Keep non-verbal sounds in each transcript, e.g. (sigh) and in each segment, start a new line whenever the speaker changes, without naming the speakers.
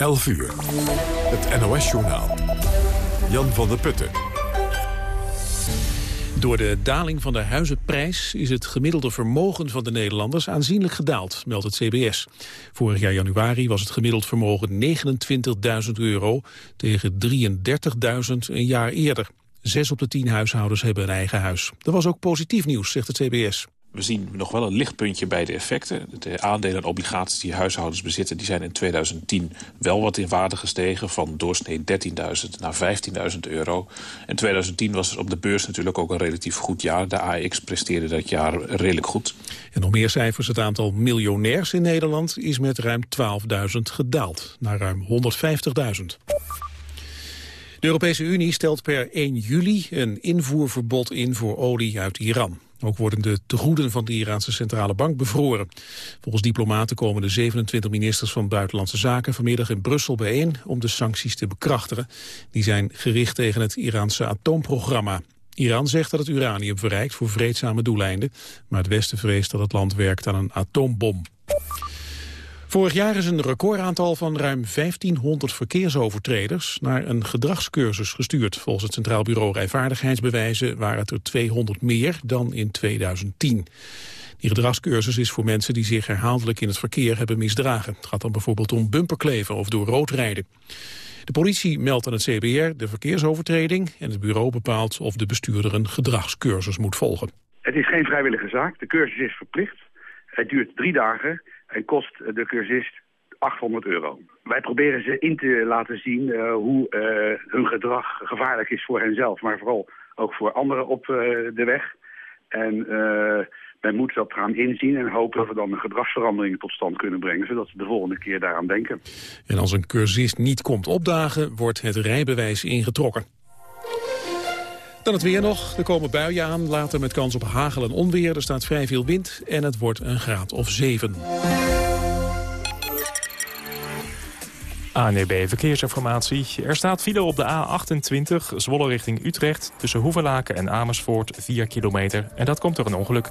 11 uur. Het NOS-journaal. Jan van der Putten.
Door de daling van de huizenprijs is het gemiddelde vermogen van de Nederlanders aanzienlijk gedaald, meldt het CBS. Vorig jaar januari was het gemiddeld vermogen 29.000 euro tegen 33.000 een jaar eerder. Zes op de tien huishoudens hebben een eigen huis. Er was ook positief nieuws, zegt het CBS.
We zien nog wel een lichtpuntje bij de effecten. De aandelen en obligaties die huishoudens bezitten... die zijn in 2010 wel wat in waarde gestegen... van doorsnee 13.000 naar 15.000 euro. En 2010 was op de beurs natuurlijk ook een relatief goed jaar. De AX presteerde dat jaar redelijk goed.
En nog meer cijfers. Het aantal miljonairs in Nederland... is met ruim 12.000 gedaald naar ruim 150.000. De Europese Unie stelt per 1 juli een invoerverbod in voor olie uit Iran. Ook worden de tegoeden van de Iraanse centrale bank bevroren. Volgens diplomaten komen de 27 ministers van Buitenlandse Zaken vanmiddag in Brussel bijeen om de sancties te bekrachtigen. Die zijn gericht tegen het Iraanse atoomprogramma. Iran zegt dat het uranium verrijkt voor vreedzame doeleinden, maar het Westen vreest dat het land werkt aan een atoombom. Vorig jaar is een recordaantal van ruim 1500 verkeersovertreders naar een gedragscursus gestuurd. Volgens het Centraal Bureau Rijvaardigheidsbewijzen waren het er 200 meer dan in 2010. Die gedragscursus is voor mensen die zich herhaaldelijk in het verkeer hebben misdragen. Het gaat dan bijvoorbeeld om bumperkleven of door rood rijden. De politie meldt aan het CBR de verkeersovertreding en het bureau bepaalt of de bestuurder een gedragscursus moet volgen.
Het is geen vrijwillige zaak. De cursus is verplicht. Het duurt drie dagen en kost de cursist 800 euro. Wij proberen ze in te laten zien uh, hoe uh, hun gedrag gevaarlijk is voor henzelf, maar vooral ook voor anderen op de weg. En men moet dat gaan inzien en hopen dat we dan een gedragsverandering tot stand kunnen brengen, zodat ze de volgende keer daaraan denken.
En als een cursist niet komt opdagen, wordt het rijbewijs ingetrokken. Dan het weer nog. Er komen buien aan, later met kans op hagel en onweer. Er staat vrij veel wind en het wordt een graad of 7.
ANEB Verkeersinformatie. Er staat file op de A28, Zwolle richting Utrecht... tussen Hoevelaken en Amersfoort, 4 kilometer. En dat komt door een ongeluk.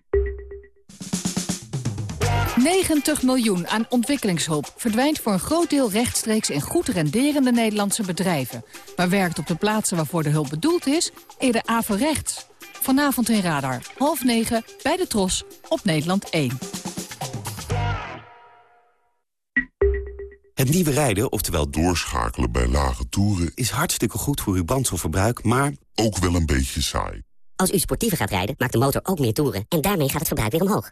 90 miljoen aan ontwikkelingshulp verdwijnt voor een groot deel rechtstreeks in goed renderende Nederlandse bedrijven. Maar werkt op de plaatsen waarvoor de hulp bedoeld is, eerder averechts. Vanavond in Radar, half negen, bij de Tros, op Nederland 1.
Het nieuwe rijden, oftewel doorschakelen bij lage toeren... is hartstikke goed voor uw brandstofverbruik, maar... ook wel een beetje saai.
Als u sportiever gaat rijden, maakt de motor ook meer toeren... en daarmee gaat het verbruik weer omhoog.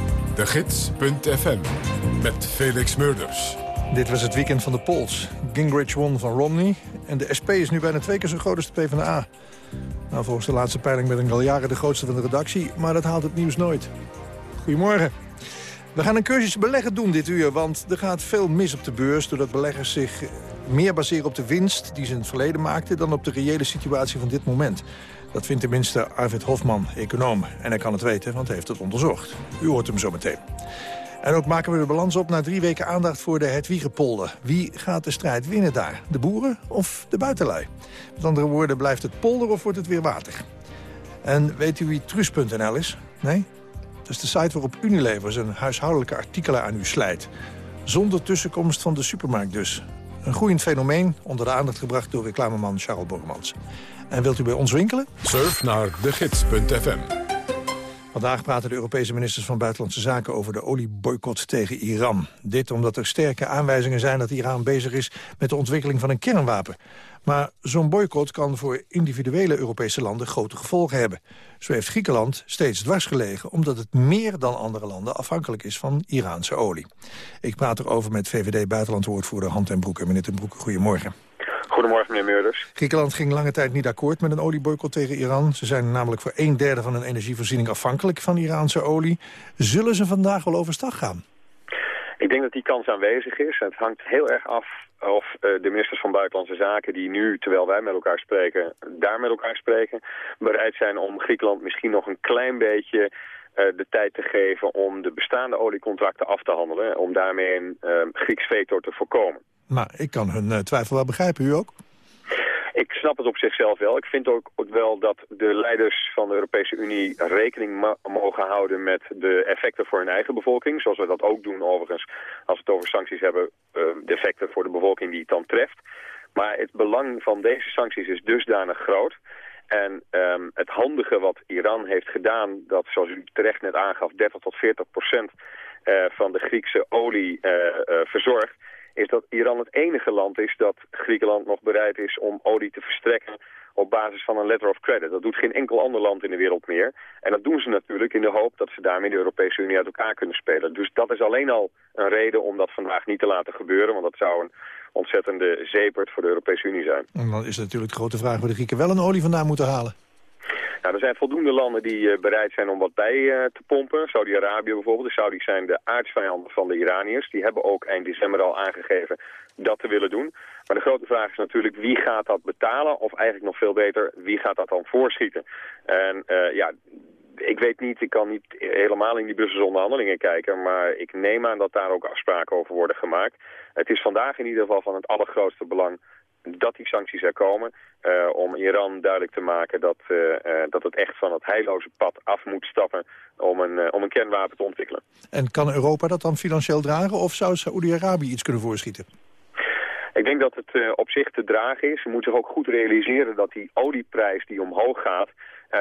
De Gids.fm met Felix Murders.
Dit was het weekend van de polls. Gingrich won van Romney. En de SP is nu bijna twee keer zo groot als de PvdA. Nou, volgens de laatste peiling ben ik al jaren de grootste van de redactie. Maar dat haalt het nieuws nooit. Goedemorgen. We gaan een cursus beleggen doen dit uur, want er gaat veel mis op de beurs... doordat beleggers zich meer baseren op de winst die ze in het verleden maakten... dan op de reële situatie van dit moment. Dat vindt tenminste Arvid Hofman, econoom. En hij kan het weten, want hij heeft het onderzocht. U hoort hem zo meteen. En ook maken we de balans op na drie weken aandacht voor de Hedwiegepolder. Wie gaat de strijd winnen daar? De boeren of de buitenlui? Met andere woorden, blijft het polder of wordt het weer water? En weet u wie Trus.nl is? Nee? Dat is de site waarop Unilever zijn huishoudelijke artikelen aan u slijt. Zonder tussenkomst van de supermarkt dus. Een groeiend fenomeen, onder de aandacht gebracht door reclameman Charles Bormans. En wilt u bij ons winkelen?
Surf naar degids.fm.
Vandaag praten de Europese ministers van Buitenlandse Zaken over de olieboycott tegen Iran. Dit omdat er sterke aanwijzingen zijn dat Iran bezig is met de ontwikkeling van een kernwapen. Maar zo'n boycott kan voor individuele Europese landen grote gevolgen hebben. Zo heeft Griekenland steeds dwars gelegen... omdat het meer dan andere landen afhankelijk is van Iraanse olie. Ik praat erover met VVD-buitenlandwoordvoerder Hand en Broek. Meneer ten Broek, goedemorgen.
Goedemorgen, meneer Meurders.
Griekenland ging lange tijd niet akkoord met een olieboycott tegen Iran. Ze zijn namelijk voor een derde van hun energievoorziening afhankelijk van Iraanse olie. Zullen ze vandaag wel overstag gaan?
Ik denk dat die kans aanwezig is. Het hangt heel erg af of uh, de ministers van Buitenlandse Zaken... die nu, terwijl wij met elkaar spreken, daar met elkaar spreken... bereid zijn om Griekenland misschien nog een klein beetje... Uh, de tijd te geven om de bestaande oliecontracten af te handelen... om daarmee een uh, Grieks veto te voorkomen.
Maar ik kan hun twijfel wel begrijpen, u ook?
Ik snap het op zichzelf wel. Ik vind ook wel dat de leiders van de Europese Unie rekening mogen houden met de effecten voor hun eigen bevolking. Zoals we dat ook doen overigens als we het over sancties hebben, uh, de effecten voor de bevolking die het dan treft. Maar het belang van deze sancties is dusdanig groot. En um, het handige wat Iran heeft gedaan, dat zoals u terecht net aangaf, 30 tot 40 procent uh, van de Griekse olie uh, verzorgt is dat Iran het enige land is dat Griekenland nog bereid is om olie te verstrekken op basis van een letter of credit. Dat doet geen enkel ander land in de wereld meer. En dat doen ze natuurlijk in de hoop dat ze daarmee de Europese Unie uit elkaar kunnen spelen. Dus dat is alleen al een reden om dat vandaag niet te laten gebeuren, want dat zou een ontzettende zeepert voor de Europese Unie zijn.
En dan is natuurlijk de grote vraag waar de Grieken wel een olie vandaan moeten halen.
Nou, er zijn voldoende landen die uh, bereid zijn om wat bij uh, te pompen. Saudi-Arabië bijvoorbeeld. De Saudis zijn de aardsvijanden van de Iraniërs. Die hebben ook eind december al aangegeven dat te willen doen. Maar de grote vraag is natuurlijk wie gaat dat betalen? Of eigenlijk nog veel beter, wie gaat dat dan voorschieten? En uh, ja, ik weet niet, ik kan niet helemaal in die Brusselse onderhandelingen kijken, maar ik neem aan dat daar ook afspraken over worden gemaakt. Het is vandaag in ieder geval van het allergrootste belang dat die sancties er komen, uh, om Iran duidelijk te maken dat, uh, uh, dat het echt van het heilloze pad af moet stappen om een, om een kernwapen te ontwikkelen.
En kan Europa dat dan financieel dragen of zou Saoedi-Arabië iets kunnen voorschieten?
Ik denk dat het op zich te dragen is. We moeten zich ook goed realiseren dat die olieprijs die omhoog gaat,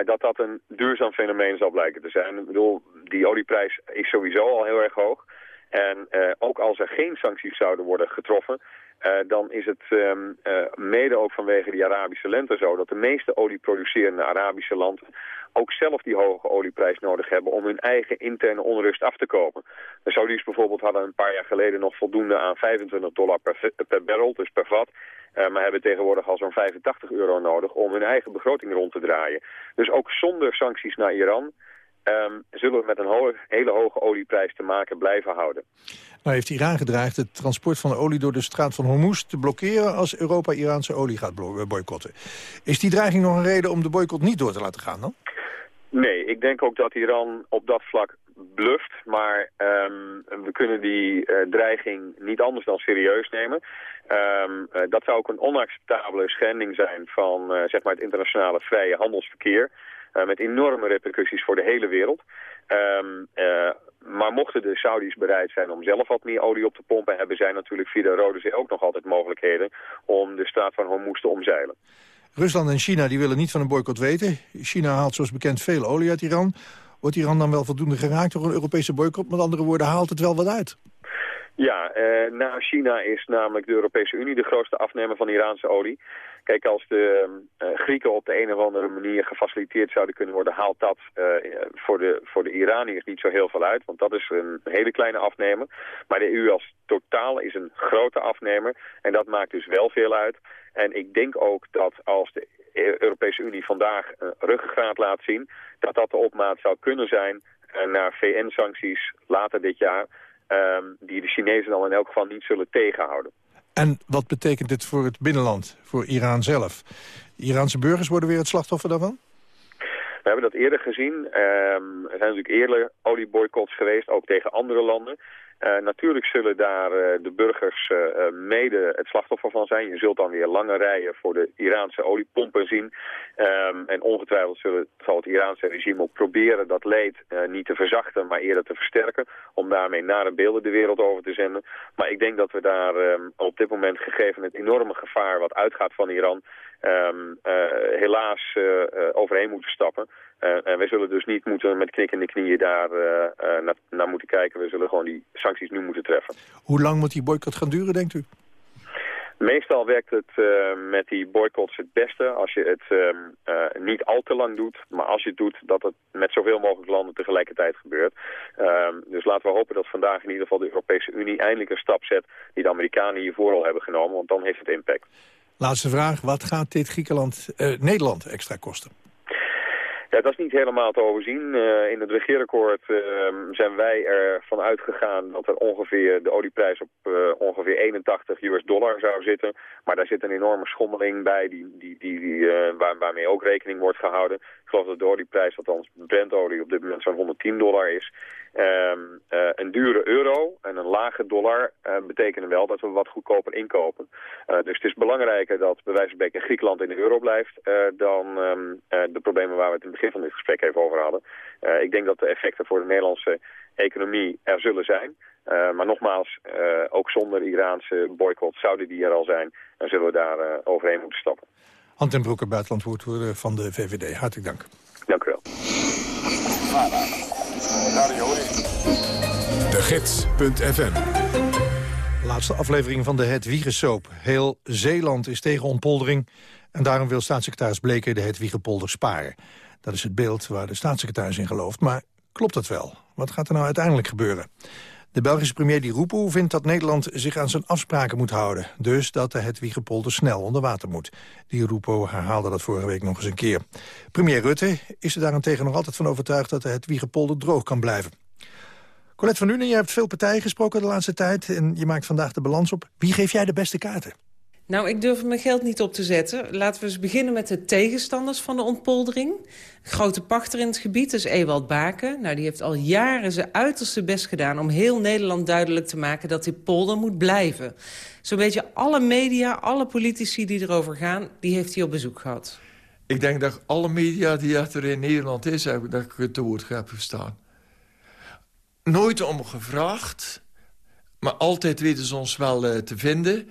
dat dat een duurzaam fenomeen zal blijken te zijn. Ik bedoel, die olieprijs is sowieso al heel erg hoog. En ook als er geen sancties zouden worden getroffen, uh, dan is het um, uh, mede ook vanwege die Arabische lente zo... dat de meeste olieproducerende Arabische landen ook zelf die hoge olieprijs nodig hebben... om hun eigen interne onrust af te kopen. De Saudis bijvoorbeeld hadden een paar jaar geleden nog voldoende aan 25 dollar per, per barrel, dus per vat... Uh, maar hebben tegenwoordig al zo'n 85 euro nodig om hun eigen begroting rond te draaien. Dus ook zonder sancties naar Iran um, zullen we met een ho hele hoge olieprijs te maken blijven houden.
Nou heeft Iran gedreigd het transport van olie door de straat van Hormuz te blokkeren als Europa Iraanse olie gaat eh, boycotten. Is die dreiging nog een reden om de boycott niet door te laten gaan dan?
Nee, ik denk ook dat Iran op dat vlak bluft, maar um, we kunnen die uh, dreiging niet anders dan serieus nemen. Um, uh, dat zou ook een onacceptabele schending zijn van uh, zeg maar het internationale vrije handelsverkeer. Uh, met enorme repercussies voor de hele wereld. Um, uh, maar mochten de Saudis bereid zijn om zelf wat meer olie op te pompen... hebben zij natuurlijk via de Rode Zee ook nog altijd mogelijkheden... om de straat van Hormuz te omzeilen.
Rusland en China die willen niet van een boycott weten. China haalt zoals bekend veel olie uit Iran. Wordt Iran dan wel voldoende geraakt door een Europese boycott? Met andere woorden, haalt het wel wat uit?
Ja, eh, na China is namelijk de Europese Unie de grootste afnemer van Iraanse olie. Kijk, als de uh, Grieken op de een of andere manier gefaciliteerd zouden kunnen worden, haalt dat uh, voor, de, voor de Iraniërs niet zo heel veel uit. Want dat is een hele kleine afnemer. Maar de EU als totaal is een grote afnemer. En dat maakt dus wel veel uit. En ik denk ook dat als de Europese Unie vandaag een ruggengraat laat zien, dat dat de opmaat zou kunnen zijn naar VN-sancties later dit jaar. Um, die de Chinezen dan in elk geval niet zullen tegenhouden.
En wat betekent dit voor het binnenland, voor Iran zelf? Iraanse burgers worden weer het slachtoffer daarvan?
We hebben dat eerder gezien. Um, er zijn natuurlijk eerder olieboycotts geweest, ook tegen andere landen. natuurlijk zullen daar de burgers mede het slachtoffer van zijn. Je zult dan weer lange rijen voor de Iraanse oliepompen zien. Ehm, en ongetwijfeld zullen, zal het Iraanse regime ook proberen dat leed niet te verzachten, maar eerder te versterken. Om daarmee nare beelden de wereld over te zenden. Maar ik denk dat we daar ehm, op dit moment, gegeven het enorme gevaar wat uitgaat van Iran... Um, helaas uh, overheen moeten stappen. en wij zullen dus niet moeten met knikkende knieën daar naar, naar moeten kijken. We zullen gewoon die sancties nu moeten treffen.
Hoe lang moet die boycott gaan duren, denkt u?
Meestal werkt het uh, met die boycotts het beste als je het uh, niet al te lang doet. Maar als je het doet, dat het met zoveel mogelijk landen tegelijkertijd gebeurt. Uh, dus laten we hopen dat vandaag in ieder geval de Europese Unie eindelijk een stap zet... die de Amerikanen hiervoor al hebben genomen, want dan heeft het impact.
Laatste vraag, wat gaat dit Griekenland, eh, Nederland extra kosten?
Ja, dat is niet helemaal te overzien. Uh, in het regeerakkoord uh, zijn wij ervan uitgegaan dat er ongeveer de olieprijs op uh, ongeveer 81 US dollar zou zitten. Maar daar zit een enorme schommeling bij die, die, die, die waar, waarmee ook rekening wordt gehouden. Ik geloof dat de olieprijs, althans Brentolie, op dit moment zo'n 110 dollar is. Uh, een dure euro en een lage dollar betekenen wel dat we wat goedkoper inkopen. Dus het is belangrijker dat bij wijze van spreken Griekenland in de euro blijft dan um, de problemen waar we het in begin van dit gesprek even over hadden. ik denk dat de effecten voor de Nederlandse economie er zullen zijn. maar nogmaals, ook zonder Iraanse boycott zouden die er al zijn, dan zullen we daar overheen moeten stappen.
Hand en Broeke, buitenlandwoordvoerder van de VVD. Hartelijk dank.
Dank u wel.
De Gids.fm
Laatste aflevering van de Hedwiegesoap. Heel Zeeland is tegen ontpoldering... en daarom wil staatssecretaris Bleken de Hedwiegepolder sparen. Dat is het beeld waar de staatssecretaris in gelooft. Maar klopt dat wel? Wat gaat er nou uiteindelijk gebeuren? De Belgische premier Di Rupo vindt dat Nederland zich aan zijn afspraken moet houden. Dus dat de Hedwiegepolder snel onder water moet. Di Rupo herhaalde dat vorige week nog eens een keer. Premier Rutte is er daarentegen nog altijd van overtuigd... dat de Hedwiegepolder droog kan blijven. Colette van Nuenen, je hebt veel partijen gesproken de laatste tijd... en je maakt vandaag de balans op. Wie geef jij de beste kaarten?
Nou, ik durf mijn geld niet op te zetten. Laten we eens beginnen met de tegenstanders van de ontpoldering. Grote pachter in het gebied is Ewald Baken. Nou, die heeft al jaren zijn uiterste best gedaan... om heel Nederland duidelijk te maken dat die polder moet blijven. Zo'n beetje alle media, alle politici die erover gaan... die heeft hij op bezoek gehad.
Ik denk dat alle media die er in Nederland is... dat ik het woord heb verstaan. Nooit om gevraagd... maar altijd weten ze ons wel uh, te vinden...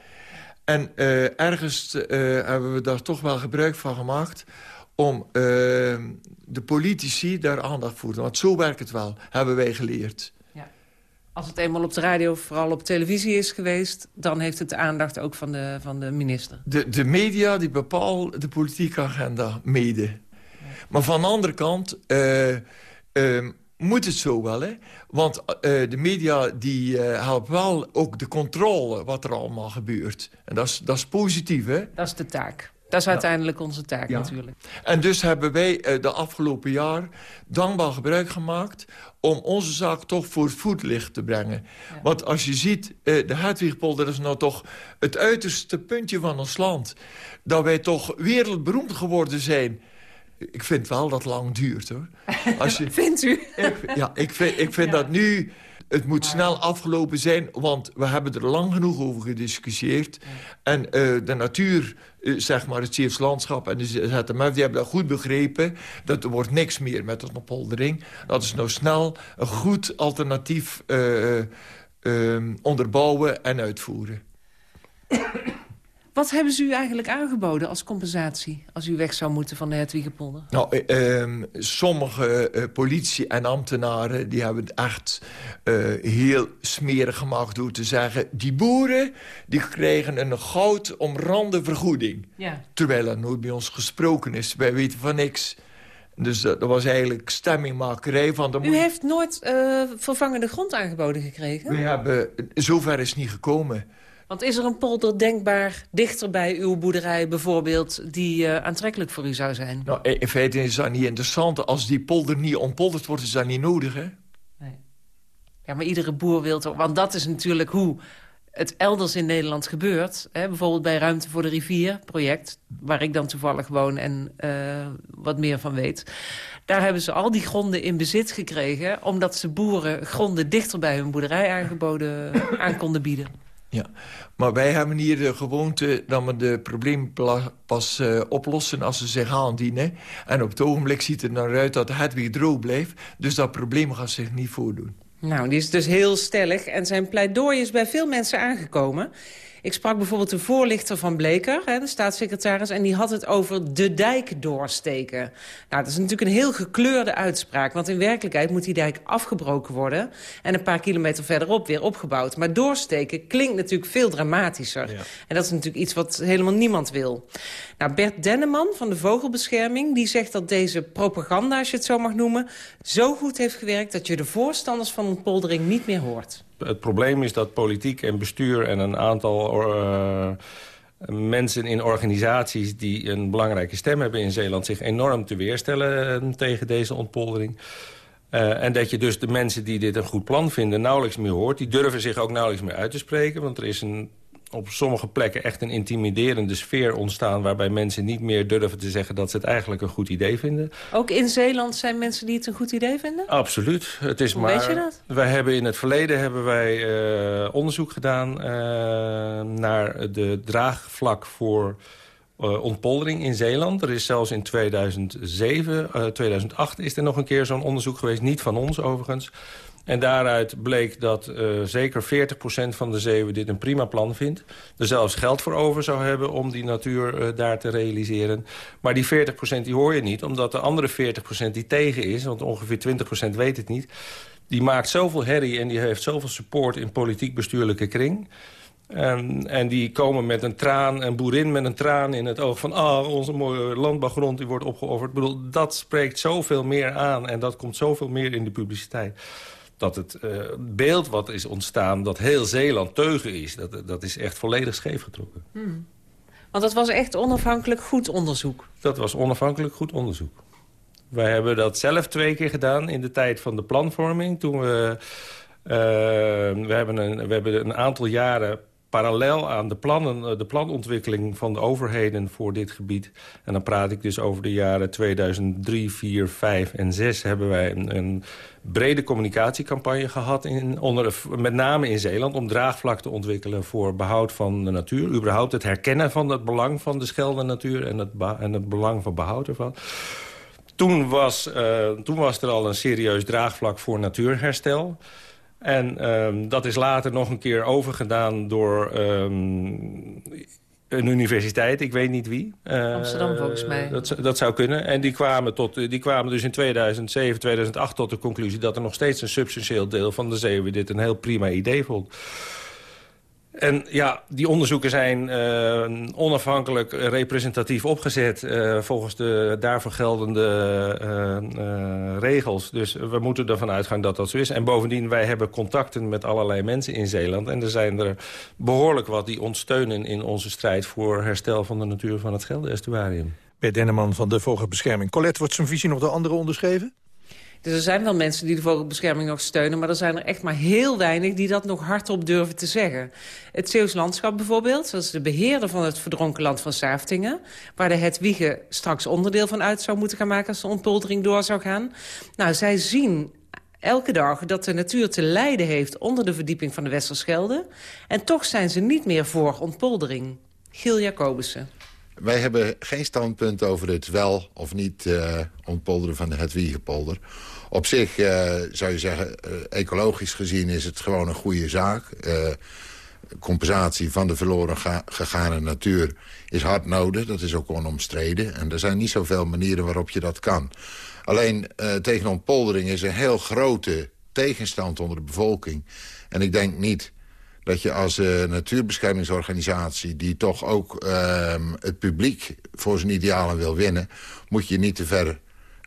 En uh, ergens uh, hebben we daar toch wel gebruik van gemaakt... om uh, de politici daar aandacht voor te Want zo werkt het wel, hebben wij geleerd. Ja.
Als het eenmaal op de radio, vooral op televisie is geweest... dan heeft het de aandacht ook van de, van de minister.
De, de media die bepalen de politieke agenda mede. Ja. Maar van de andere kant... Ehm, moet het zo wel, hè? Want uh, de media die uh, helpt wel ook de controle wat er allemaal gebeurt. En dat is, dat is positief, hè?
Dat is de taak. Dat is uiteindelijk onze taak ja. natuurlijk.
En dus hebben wij uh, de afgelopen jaar dankbaar gebruik gemaakt... om onze zaak toch voor het voetlicht te brengen. Ja. Want als je ziet, uh, de Hedwigpolder is nou toch het uiterste puntje van ons land. Dat wij toch wereldberoemd geworden zijn ik vind wel dat lang duurt, hoor.
Als je, (laughs) Vindt u?
Ik, ja, ik vind, ik vind ja. dat nu... Het moet snel afgelopen zijn, want we hebben er lang genoeg over gediscussieerd. Ja. En uh, de natuur, uh, zeg maar, het Zeeuws landschap en de ZMF... die hebben dat goed begrepen. Dat er wordt niks meer met een oppoldering. Dat is nou snel een goed alternatief uh, onderbouwen en uitvoeren. (coughs)
Wat hebben ze u eigenlijk aangeboden als compensatie... als u weg zou moeten van de Hedwiegepolder?
Nou, eh, ehm, sommige uh, politie en ambtenaren... die hebben het echt uh, heel smerig gemaakt door te zeggen... die boeren die kregen een goud omrande vergoeding. Ja. Terwijl er nooit bij ons gesproken is. Wij weten van niks. Dus dat was eigenlijk stemmingmakerij. Van de
U heeft nooit vervangende grond aangeboden gekregen?
We hebben, zover is niet gekomen.
Want is er een polder denkbaar dichter bij uw boerderij bijvoorbeeld... die uh, aantrekkelijk voor u zou zijn?
Nou, in feite is dat niet interessant. Als die polder niet ontpolderd wordt, is dat niet nodig, hè? Nee.
Ja, maar iedere boer wil toch... Want dat is natuurlijk hoe het elders in Nederland gebeurt. Hè, bijvoorbeeld bij Ruimte voor de Rivier project... waar ik dan toevallig woon en uh, wat meer van weet. Daar hebben ze al die gronden in bezit gekregen... omdat ze boeren gronden dichter bij hun boerderij aangeboden, (coughs) aan konden bieden.
Ja, maar wij hebben hier de gewoonte dat we de probleem pas uh, oplossen als ze zich aandienen. En op het ogenblik ziet het naar uit dat het weer droog blijft. Dus dat probleem gaat zich niet voordoen.
Nou, die is dus heel stellig en zijn pleidooi is bij veel mensen aangekomen. Ik sprak bijvoorbeeld de voorlichter van Bleker, hè, de staatssecretaris... en die had het over de dijk doorsteken. Nou, dat is natuurlijk een heel gekleurde uitspraak... want in werkelijkheid moet die dijk afgebroken worden... en een paar kilometer verderop weer opgebouwd. Maar doorsteken klinkt natuurlijk veel dramatischer. En dat is natuurlijk iets wat helemaal niemand wil. Nou, Bert Denneman van de Vogelbescherming... die zegt dat deze propaganda, als je het zo mag noemen... zo goed heeft gewerkt dat je de voorstanders van ontpoldering niet meer hoort.
Het probleem is dat politiek en bestuur en een aantal... Uh, mensen in organisaties die een belangrijke stem hebben in Zeeland... zich enorm te weerstellen uh, tegen deze ontpoldering. Uh, en dat je dus de mensen die dit een goed plan vinden nauwelijks meer hoort. Die durven zich ook nauwelijks meer uit te spreken. Want er is een op sommige plekken echt een intimiderende sfeer ontstaan... waarbij mensen niet meer durven te zeggen dat ze het eigenlijk een goed idee vinden.
Ook in Zeeland zijn mensen die het een goed idee vinden?
Absoluut. Het is
Hoe
maar,
weet je dat?
Wij hebben in het verleden hebben wij, uh, onderzoek gedaan... Uh, naar de draagvlak voor uh, ontpoldering in Zeeland. Er is zelfs in 2007, 2008 is er nog een keer zo'n onderzoek geweest. Niet van ons overigens. En daaruit bleek dat uh, zeker 40% van de zeeuwen dit een prima plan vindt. Er zelfs geld voor over zou hebben om die natuur uh, daar te realiseren. Maar die 40% die hoor je niet, omdat de andere 40% die tegen is... want ongeveer 20% weet het niet... die maakt zoveel herrie en die heeft zoveel support in politiek-bestuurlijke kring... En, en, die komen met een traan, een boerin met een traan in het oog... van ah, onze mooie landbouwgrond die wordt opgeofferd. Ik bedoel, dat spreekt zoveel meer aan en dat komt zoveel meer in de publiciteit dat het uh, beeld wat is ontstaan, dat heel Zeeland teugen is... dat, dat is echt volledig scheef getrokken.
Hmm. Want dat was echt onafhankelijk goed onderzoek?
Dat was onafhankelijk goed onderzoek. Wij hebben dat zelf twee keer gedaan in de tijd van de planvorming. Toen we, uh, we, hebben een, we hebben een aantal jaren parallel aan de, plannen, de planontwikkeling van de overheden voor dit gebied... en dan praat ik dus over de jaren 2003, 4, 5 en 6... hebben wij een, een brede communicatiecampagne gehad, in, onder, met name in Zeeland... om draagvlak te ontwikkelen voor behoud van de natuur. Überhaupt het herkennen van het belang van de schelde natuur... en het, en het belang van behoud ervan. Toen was, uh, toen was er al een serieus draagvlak voor natuurherstel... En um, dat is later nog een keer overgedaan door um, een universiteit, ik weet niet wie.
Uh, Amsterdam volgens mij.
Dat, dat zou kunnen. En die kwamen, tot, die kwamen dus in 2007, 2008 tot de conclusie... dat er nog steeds een substantieel deel van de zeeuwen dit een heel prima idee vond. En ja, die onderzoeken zijn uh, onafhankelijk representatief opgezet... Uh, volgens de daarvoor geldende uh, regels. Dus we moeten ervan uitgaan dat dat zo is. En bovendien, wij hebben contacten met allerlei mensen in Zeeland. En er zijn er behoorlijk wat die ons steunen in onze strijd... voor herstel van de natuur van het Schelde-estuarium.
Bert Denneman van de Vogelbescherming. Colette, wordt zijn visie nog door anderen onderschreven?
Dus er zijn wel mensen die de vogelbescherming nog steunen... maar er zijn er echt maar heel weinig die dat nog hardop durven te zeggen. Het Zeeuws Landschap bijvoorbeeld, is de beheerder van het verdronken land van Saaftingen... waar de Hetwiege straks onderdeel van uit zou moeten gaan maken... als de ontpoldering door zou gaan. Nou, zij zien elke dag dat de natuur te lijden heeft onder de verdieping van de Westerschelde. En toch zijn ze niet meer voor ontpoldering. Giel Jacobussen.
Wij hebben geen standpunt over het wel of niet uh, ontpolderen van de Hetwiegepolder. Op zich uh, zou je zeggen, uh, ecologisch gezien is het gewoon een goede zaak. compensatie van de verloren gegane natuur is hard nodig. Dat is ook onomstreden. En er zijn niet zoveel manieren waarop je dat kan. Alleen tegen ontpoldering is een heel grote tegenstand onder de bevolking. En ik denk niet dat je als uh, natuurbeschermingsorganisatie... die toch ook uh, het publiek voor zijn idealen wil winnen... moet je niet te ver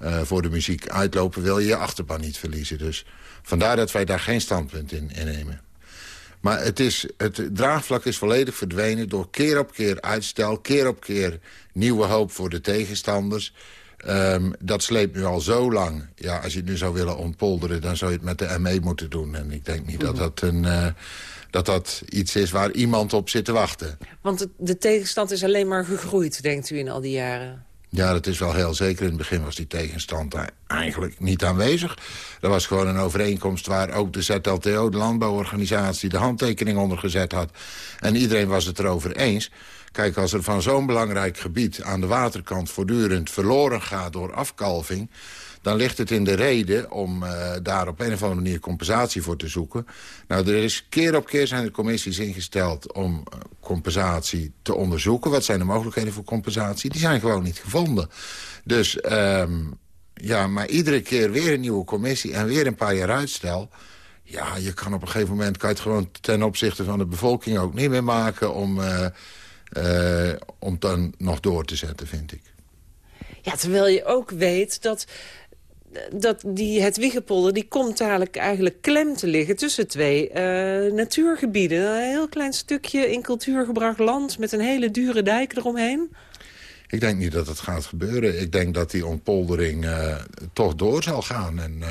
uh, voor de muziek uitlopen... wil je je achterban niet verliezen. Dus vandaar dat wij daar geen standpunt in innemen. Maar het, is, het draagvlak is volledig verdwenen door keer op keer uitstel... keer op keer nieuwe hoop voor de tegenstanders... Um, dat sleept nu al zo lang. Ja, als je het nu zou willen ontpolderen... dan zou je het met de ME moeten doen. En ik denk niet dat dat een, uh, dat dat iets is waar iemand op zit te wachten.
Want de, tegenstand is alleen maar gegroeid, denkt u, in al die jaren?
Ja, dat is wel heel zeker. In het begin was die tegenstand eigenlijk niet aanwezig. Er was gewoon een overeenkomst waar ook de ZLTO, de landbouworganisatie... de handtekening onder gezet had. En iedereen was het erover eens. Kijk, als er van zo'n belangrijk gebied aan de waterkant... voortdurend verloren gaat door afkalving dan ligt het in de reden om uh, daar op een of andere manier compensatie voor te zoeken. Nou, er is keer op keer zijn er commissies ingesteld om uh, compensatie te onderzoeken. Wat zijn de mogelijkheden voor compensatie? Die zijn gewoon niet gevonden. Dus um, ja, maar iedere keer weer een nieuwe commissie en weer een paar jaar uitstel... Ja, je kan op een gegeven moment kan je het gewoon ten opzichte van de bevolking ook niet meer maken... om, uh, om dan nog door te zetten, vind ik.
Ja, terwijl je ook weet dat dat die, het Wiegepolder die komt dadelijk eigenlijk klem te liggen... tussen twee uh, natuurgebieden. Een heel klein stukje in cultuurgebracht land... met een hele dure dijk eromheen.
Ik denk niet dat het gaat gebeuren. Ik denk dat die ontpoldering uh, toch door zal gaan. En uh,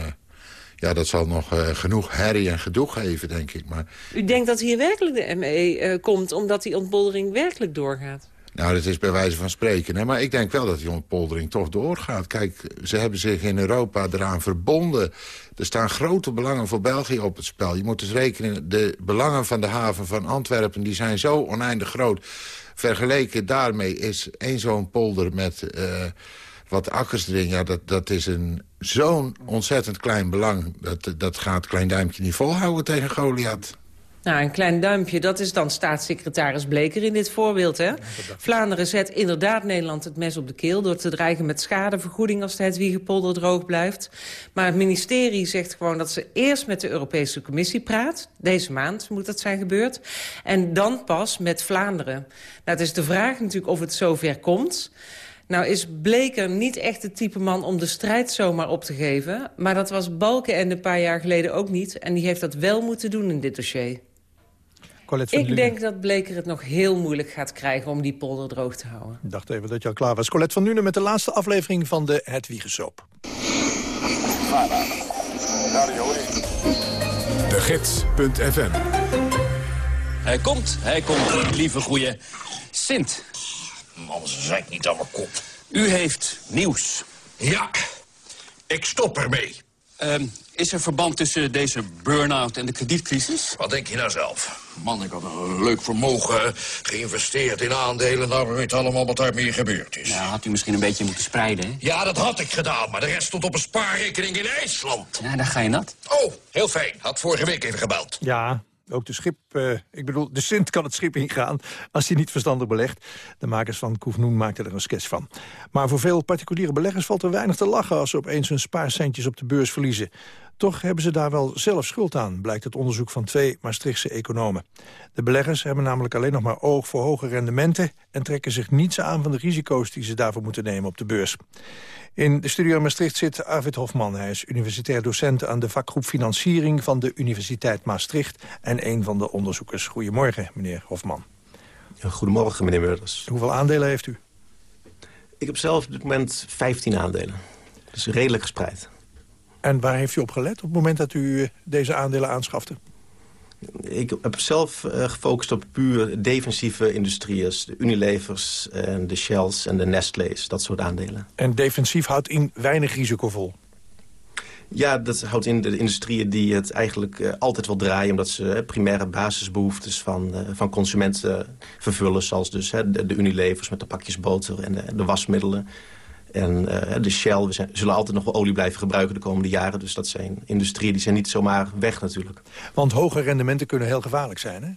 ja, dat zal nog genoeg herrie en gedoe geven, denk ik. Maar...
U denkt dat hier werkelijk de ME komt... omdat die ontpoldering werkelijk doorgaat?
Nou, dat is bij wijze van spreken. Hè? Maar ik denk wel dat die ontpoldering toch doorgaat. Kijk, ze hebben zich in Europa eraan verbonden. Er staan grote belangen voor België op het spel. Je moet dus rekenen, de belangen van de haven van Antwerpen... die zijn zo oneindig groot. Vergeleken daarmee is één zo'n polder met... Uh, wat akkers erin, ja, dat, dat is een zo'n ontzettend klein belang. Dat, dat gaat Klein Duimpje niet volhouden tegen Goliath.
Nou, een klein duimpje, dat is dan staatssecretaris Bleker in dit voorbeeld. Hè? Vlaanderen zet inderdaad Nederland het mes op de keel... door te dreigen met schadevergoeding als de Hedwiegepolder droog blijft. Maar het ministerie zegt gewoon dat ze eerst met de Europese Commissie praat. Deze maand moet dat zijn gebeurd. En dan pas met Vlaanderen. Nou, het is de vraag natuurlijk of het zover komt... Nou is Bleker niet echt het type man om de strijd zomaar op te geven. Maar dat was Balken een paar jaar geleden ook niet. En die heeft dat wel moeten doen in dit dossier. Ik denk dat Bleker het nog heel moeilijk gaat krijgen om die polder droog te houden.
Ik dacht even dat je al klaar was. Colette van Nuenen met de laatste aflevering van de Hedwiegesoop.
De Gids.fm
Hij komt, hij komt, lieve goeie. Sint.
Man, ze zijn niet aan mijn kop.
U heeft nieuws.
Ja, ik stop ermee.
Uh, is er verband tussen deze burn-out en de kredietcrisis?
Wat denk je nou zelf? Man, ik had een leuk vermogen geïnvesteerd in aandelen. Nou, we weten allemaal wat daarmee gebeurd is.
Ja, had u misschien een beetje moeten spreiden, hè?
Ja, dat had ik gedaan, maar de rest stond op een spaarrekening in IJsland.
Ja, daar ga je nat.
Oh, heel fijn. Had vorige week even gebeld.
Ja, ook de schip, uh, ik bedoel, de Sint kan het schip ingaan als hij niet verstandig belegt. De makers van Koefnoen maakten er een sketch van. Maar voor veel particuliere beleggers valt er weinig te lachen... als ze opeens hun spaarcentjes op de beurs verliezen. Toch hebben ze daar wel zelf schuld aan, blijkt het onderzoek van twee Maastrichtse economen. De beleggers hebben namelijk alleen nog maar oog voor hoge rendementen... en trekken zich niets aan van de risico's die ze daarvoor moeten nemen op de beurs. In de studio Maastricht zit Arvid Hofman. Hij is universitair docent aan de vakgroep Financiering van de Universiteit Maastricht... en een van de onderzoekers. Goedemorgen, meneer Hofman.
goedemorgen, meneer Meurders.
Hoeveel aandelen heeft u?
Ik heb zelf op dit moment 15 aandelen. Dus redelijk gespreid.
En waar heeft u op gelet op het moment dat u deze aandelen aanschafte?
Ik heb zelf uh, gefocust op puur defensieve industrieën. De Unilevers, en de Shells en de Nestle's, dat soort aandelen.
En defensief houdt in weinig risicovol?
Ja, dat houdt in de industrieën die het eigenlijk uh, altijd wil draaien... omdat ze uh, primaire basisbehoeftes van, van consumenten vervullen... zoals dus de, de Unilevers met de pakjes boter en de, de wasmiddelen... En uh, de Shell, we, zijn, zullen altijd nog wel olie blijven gebruiken de komende jaren. Dus dat zijn industrieën die zijn niet zomaar weg natuurlijk.
Want hoge rendementen kunnen heel gevaarlijk zijn, hè?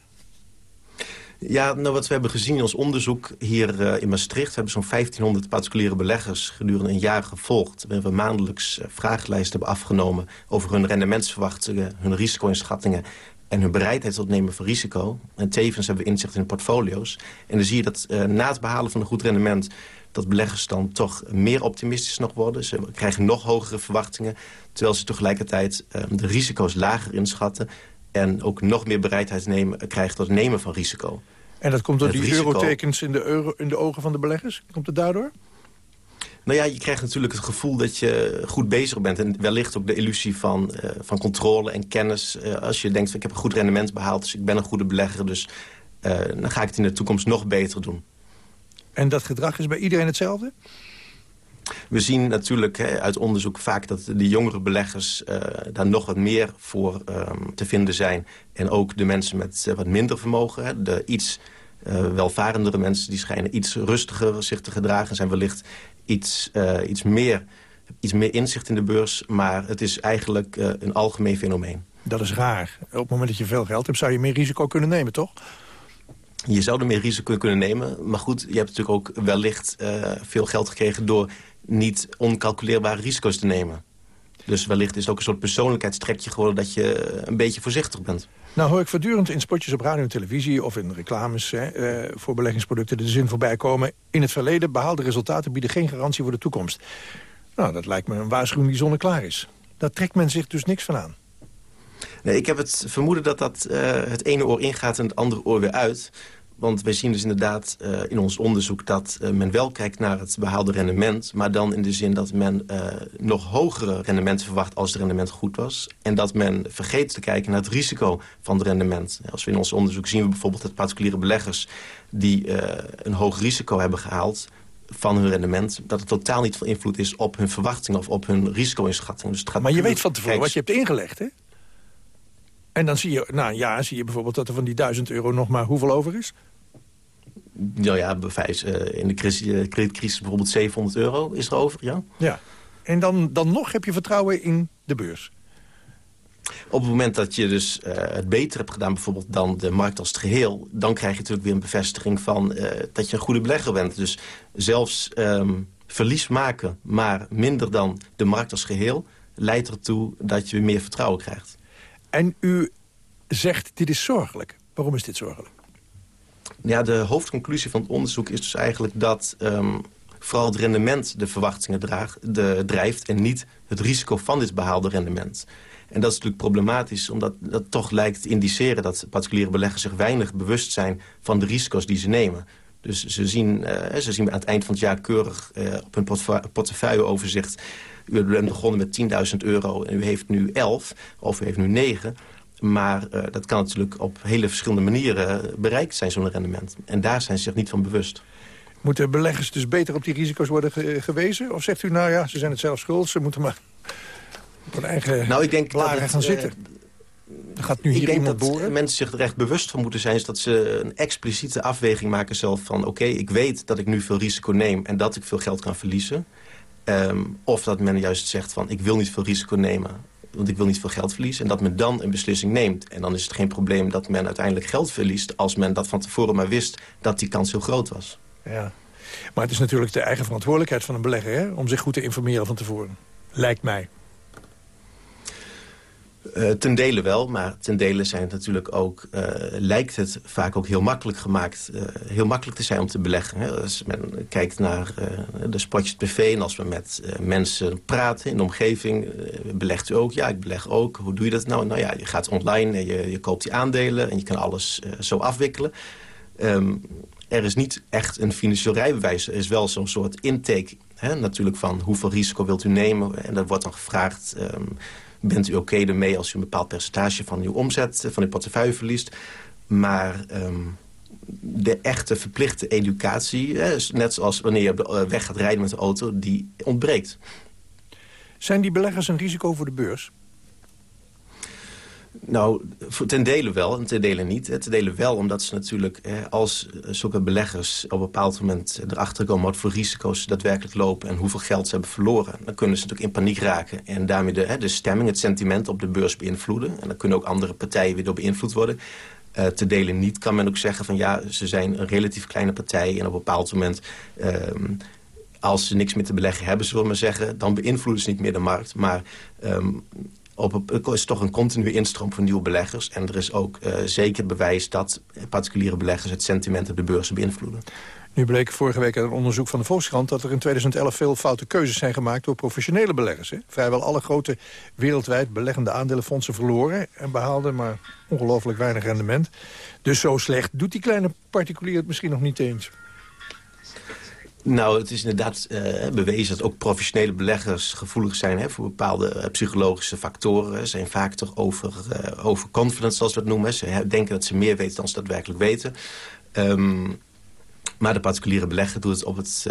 Ja, nou, wat we hebben gezien in ons onderzoek hier uh, in Maastricht... we hebben zo'n 1500 particuliere beleggers gedurende een jaar gevolgd. We hebben maandelijks uh, vragenlijsten hebben afgenomen... over hun rendementsverwachtingen, hun risico-inschattingen... en hun bereidheid tot nemen van risico. En tevens hebben we inzicht in hun portfolio's. En dan zie je dat uh, na het behalen van een goed rendement dat beleggers dan toch meer optimistisch nog worden. Ze krijgen nog hogere verwachtingen, terwijl ze tegelijkertijd uh, de risico's lager inschatten en ook nog meer bereidheid nemen, krijgen tot het nemen van risico.
En dat komt door die eurotekens in de, euro, in de ogen van de beleggers? Komt het daardoor?
Nou ja, je krijgt natuurlijk het gevoel dat je goed bezig bent. En wellicht ook de illusie van, uh, van controle en kennis. Uh, als je denkt, ik heb een goed rendement behaald, dus ik ben een goede belegger. Dus uh, dan ga ik het in de toekomst nog beter doen.
En dat gedrag is bij iedereen hetzelfde?
We zien natuurlijk hè, uit onderzoek vaak dat de jongere beleggers uh, daar nog wat meer voor um, te vinden zijn. En ook de mensen met uh, wat minder vermogen, hè, de iets uh, welvarendere mensen... die schijnen iets rustiger zich te gedragen... zijn wellicht iets, iets, meer, iets meer inzicht in de beurs. Maar het is eigenlijk een algemeen fenomeen.
Dat is raar. Op het moment dat je veel geld hebt... zou je meer risico kunnen nemen, toch?
Je zou er meer risico kunnen nemen. Maar goed, je hebt natuurlijk ook wellicht uh, veel geld gekregen... door niet oncalculeerbare risico's te nemen. Dus wellicht is het ook een soort persoonlijkheidstrekje geworden... dat je een beetje voorzichtig bent.
Nou hoor ik voortdurend in spotjes op radio en televisie... of in reclames hè, uh, voor beleggingsproducten de zin voorbij komen... in het verleden behaalde resultaten bieden geen garantie voor de toekomst. Nou, dat lijkt me een waarschuwing die zonneklaar is. Daar trekt men zich dus niks van aan.
Nee, ik heb het vermoeden dat dat uh, het ene oor ingaat en het andere oor weer uit. Want wij zien dus inderdaad uh, in ons onderzoek dat uh, men wel kijkt naar het behaalde rendement... maar dan in de zin dat men uh, nog hogere rendementen verwacht als het rendement goed was... en dat men vergeet te kijken naar het risico van het rendement. Als we in ons onderzoek zien we bijvoorbeeld dat particuliere beleggers... die een hoog risico hebben gehaald van hun rendement... dat het totaal niet van invloed is op hun verwachtingen of op hun risico-inschatting. Dus
maar je weet van tevoren wat je hebt ingelegd, hè? En dan zie je, na een jaar zie je bijvoorbeeld dat er van die 1000 euro nog maar hoeveel over is?
Nou ja, bewijs, uh, in de kredietcrisis bijvoorbeeld 700 euro is er over, ja.
Ja, en dan, dan nog heb je vertrouwen in de beurs?
Op het moment dat je dus uh, het beter hebt gedaan bijvoorbeeld dan de markt als het geheel... dan krijg je natuurlijk weer een bevestiging van uh, dat je een goede belegger bent. Dus zelfs um, verlies maken, maar minder dan de markt als geheel... leidt ertoe dat je meer vertrouwen krijgt.
En u zegt, dit is zorgelijk. Waarom is dit zorgelijk?
Ja, de hoofdconclusie van het onderzoek is dus eigenlijk dat... Um, vooral het rendement de verwachtingen draag, de, drijft... en niet het risico van dit behaalde rendement. En dat is natuurlijk problematisch, omdat dat toch lijkt te indiceren... dat particuliere beleggers zich weinig bewust zijn van de risico's die ze nemen. Dus ze zien, uh, ze zien aan het eind van het jaar keurig uh, op hun portefeuilleoverzicht... u bent begonnen met 10.000 euro en u heeft nu 11 of u heeft nu 9... Maar uh, dat kan natuurlijk op hele verschillende manieren bereikt zijn, zo'n rendement. En daar zijn ze zich niet van bewust.
Moeten beleggers dus beter op die risico's worden ge gewezen? Of zegt u, nou ja, ze zijn het zelf schuld, ze moeten maar op hun eigen
nou, ik denk dat het,
gaan zitten? Uh, gaat nu hier
ik denk dat
boren?
mensen zich er echt bewust van moeten zijn... is dat ze een expliciete afweging maken zelf van... oké, okay, ik weet dat ik nu veel risico neem en dat ik veel geld kan verliezen. Um, of dat men juist zegt van, ik wil niet veel risico nemen want ik wil niet veel geld verliezen. En dat men dan een beslissing neemt. En dan is het geen probleem dat men uiteindelijk geld verliest... als men dat van tevoren maar wist dat die kans heel groot was.
Ja, maar het is natuurlijk de eigen verantwoordelijkheid van een belegger... Hè? om zich goed te informeren van tevoren. Lijkt mij.
Uh, ten dele wel, maar ten dele zijn natuurlijk ook, uh, lijkt het vaak ook heel makkelijk gemaakt, uh, heel makkelijk te zijn om te beleggen. Hè? Als men kijkt naar de spotjes tv en als we met mensen praten in de omgeving, belegt u ook? Ja, ik beleg ook. Hoe doe je dat nou? Nou ja, je gaat online en je, je koopt die aandelen en je kan alles zo afwikkelen. Um, er is niet echt een financieel rijbewijs. Er is wel zo'n soort intake natuurlijk van hoeveel risico wilt u nemen. En dat wordt dan gevraagd... Um, bent u oké ermee als u een bepaald percentage van uw omzet, van uw portefeuille verliest. Maar um, de echte verplichte educatie, net zoals wanneer je de weg gaat rijden met de auto, die ontbreekt.
Zijn die beleggers een risico voor de beurs?
Nou, ten dele wel en ten dele niet. Ten dele wel, omdat ze natuurlijk, als zulke beleggers op een bepaald moment erachter komen wat voor risico's ze daadwerkelijk lopen en hoeveel geld ze hebben verloren, dan kunnen ze natuurlijk in paniek raken en daarmee de, de stemming, het sentiment op de beurs beïnvloeden. En dan kunnen ook andere partijen weer door beïnvloed worden. Uh, te delen niet kan men ook zeggen van ja, ze zijn een relatief kleine partij en op een bepaald moment... Uh, als ze niks meer te beleggen hebben, zullen we maar zeggen... dan beïnvloeden ze niet meer de markt. Maar um, op, er is toch een continue instroom van nieuwe beleggers. En er is ook uh, zeker bewijs dat particuliere beleggers het sentiment op de beurzen beïnvloeden.
Nu bleek vorige week uit een onderzoek van de Volkskrant... dat er in 2011 veel foute keuzes zijn gemaakt door professionele beleggers. Hè? Vrijwel alle grote wereldwijd beleggende aandelenfondsen verloren... en behaalden maar ongelooflijk weinig rendement. Dus zo slecht doet die kleine particulier het misschien nog niet eens.
Nou, het is inderdaad uh, bewezen dat ook professionele beleggers gevoelig zijn hè, voor bepaalde uh, psychologische factoren. Ze zijn vaak toch over, uh, overconfident, zoals we het noemen. Ze denken dat ze meer weten dan ze daadwerkelijk weten. Um, maar de particuliere belegger doet het op het,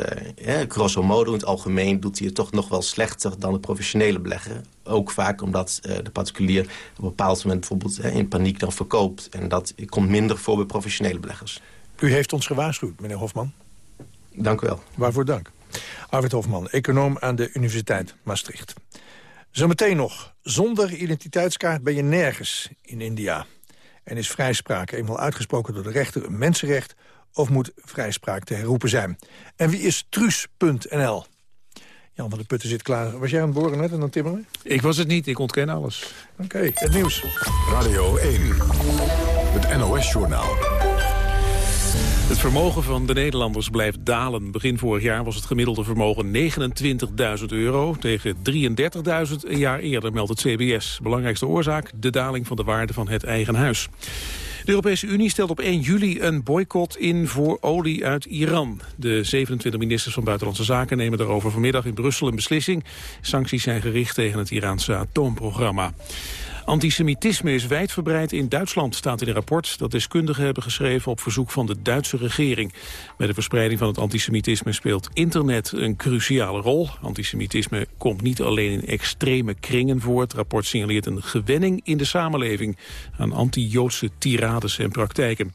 uh, grosso modo, in het algemeen... doet hij het toch nog wel slechter dan de professionele belegger. Ook vaak omdat de particulier op een bepaald moment bijvoorbeeld in paniek dan verkoopt. En dat komt minder voor bij professionele beleggers.
U heeft ons gewaarschuwd, meneer Hofman.
Dank u wel.
Waarvoor dank. Arvid Hofman, econoom aan de Universiteit Maastricht. Zometeen nog. Zonder identiteitskaart ben je nergens in India. En is vrijspraak eenmaal uitgesproken door de rechter een mensenrecht of moet vrijspraak te herroepen zijn? En wie is Truus.nl? Jan van der Putten zit klaar. Was jij aan het boren net en dan timmeren?
Ik was het niet, ik ontken alles.
Oké, het nieuws.
Radio 1, het NOS-journaal.
Het vermogen van de Nederlanders blijft dalen. Begin vorig jaar was het gemiddelde vermogen 29.000 euro... tegen 33.000 een jaar eerder, meldt het CBS. Belangrijkste oorzaak, de daling van de waarde van het eigen huis. De Europese Unie stelt op 1 juli een boycott in voor olie uit Iran. De 27 ministers van Buitenlandse Zaken nemen daarover vanmiddag in Brussel een beslissing. Sancties zijn gericht tegen het Iraanse atoomprogramma. Antisemitisme is wijdverbreid in Duitsland, staat in een rapport dat deskundigen hebben geschreven op verzoek van de Duitse regering. Bij de verspreiding van het antisemitisme speelt internet een cruciale rol. Antisemitisme komt niet alleen in extreme kringen voor. Het rapport signaleert een gewenning in de samenleving aan anti-Joodse tirades en praktijken.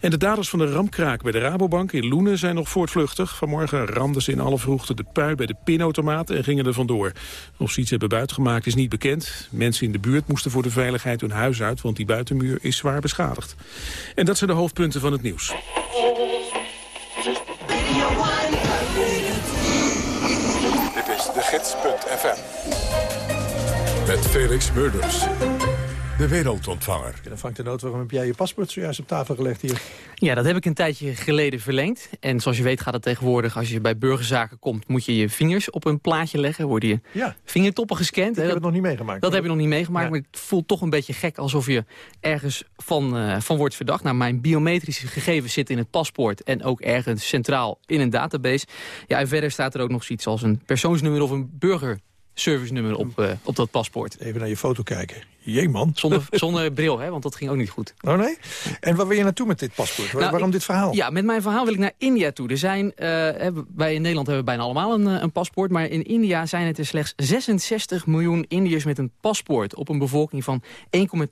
En de daders van de ramkraak bij de Rabobank in Loenen zijn nog voortvluchtig. Vanmorgen ramden ze in alle vroegte de pui bij de pinautomaat en gingen er vandoor. Of ze iets hebben buitgemaakt is niet bekend. Mensen in de buurt moesten voor de veiligheid hun huis uit, want die buitenmuur is zwaar beschadigd. En dat zijn de hoofdpunten van het nieuws.
Dit is de gids.fm. Met Felix Murders de wereldontvanger.
Dan Frank de Noot, waarom heb jij je paspoort zojuist op tafel gelegd hier?
Ja, dat heb ik een tijdje geleden verlengd. En zoals je weet gaat het tegenwoordig, als je bij burgerzaken komt... moet je je vingers op een plaatje leggen, worden je ja. vingertoppen gescand.
Ik heb het nog niet meegemaakt.
Dat heb je nog niet meegemaakt, maar het voelt toch een beetje gek... alsof je ergens van, uh, van wordt verdacht. Nou, mijn biometrische gegevens zitten in het paspoort... en ook ergens centraal in een database. Ja, en verder staat er ook nog zoiets als een persoonsnummer of een burger service-nummer op, uh, op dat paspoort.
Even naar je foto kijken. Jee, man.
Zonder, zonder bril, hè, want dat ging ook niet goed.
Oh nee? En waar wil je naartoe met dit paspoort? Nou, Waarom dit verhaal?
Ja, met mijn verhaal wil ik naar India toe. Er zijn, uh, wij in Nederland hebben bijna allemaal een, een, paspoort... maar in India zijn het er slechts 66 miljoen Indiërs met een paspoort... op een bevolking van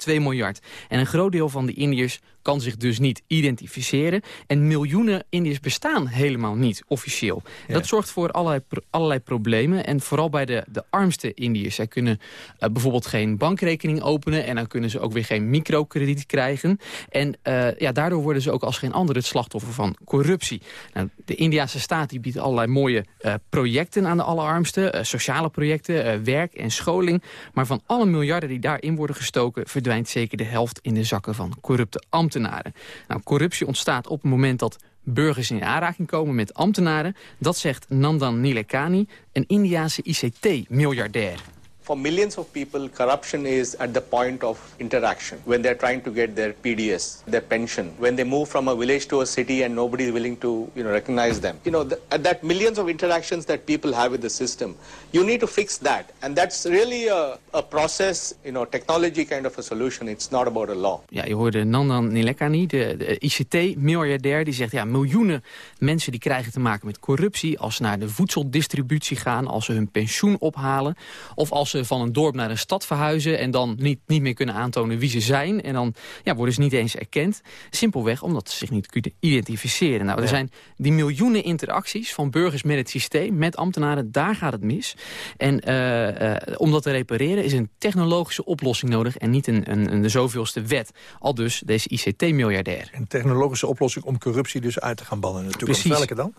1,2 miljard. En een groot deel van die Indiërs kan zich dus niet identificeren. En miljoenen Indiërs bestaan helemaal niet officieel. Dat zorgt voor allerlei, allerlei problemen. En vooral bij de, de armste Indiërs. Zij kunnen uh, bijvoorbeeld geen bankrekening openen... en dan kunnen ze ook weer geen microkrediet krijgen. En uh, ja, daardoor worden ze ook als geen ander het slachtoffer van corruptie. Nou, de Indiase staat die biedt allerlei mooie uh, projecten aan de allerarmsten. sociale projecten, werk en scholing. Maar van alle miljarden die daarin worden gestoken... verdwijnt zeker de helft in de zakken van corrupte ambtenaren ambtenaren. Nou, corruptie ontstaat op het moment dat burgers in aanraking komen met ambtenaren. Dat zegt Nandan Nilekani, een Indiase ICT-miljardair.
For millions of people, corruption is at the point of interaction when they're trying to get their PDS, their pension, when they move from a village to a city and nobody is willing to you know, recognize them. You know, the, that millions of interactions that people have with the system, you need to fix that. And that's really a, a process, you know, technology kind of a solution. It's not about a law.
Ja, je hoorde Nandan Nilekani, de, ICT-miljardair, die zegt... ja, miljoenen mensen die krijgen te maken met corruptie... als ze naar de voedseldistributie gaan, als ze hun pensioen ophalen... of als van een dorp naar een stad verhuizen... en dan niet, niet meer kunnen aantonen wie ze zijn. En dan ja, worden ze niet eens erkend. Simpelweg omdat ze zich niet kunnen identificeren. Nou, er zijn die miljoenen interacties van burgers met het systeem... met ambtenaren, daar gaat het mis. En uh, uh, om dat te repareren is een technologische oplossing nodig... en niet een, een, een de zoveelste wet. Al dus deze ICT-miljardair.
Een technologische oplossing om corruptie dus uit te gaan bannen in de toekomst.
Precies.
Welke dan?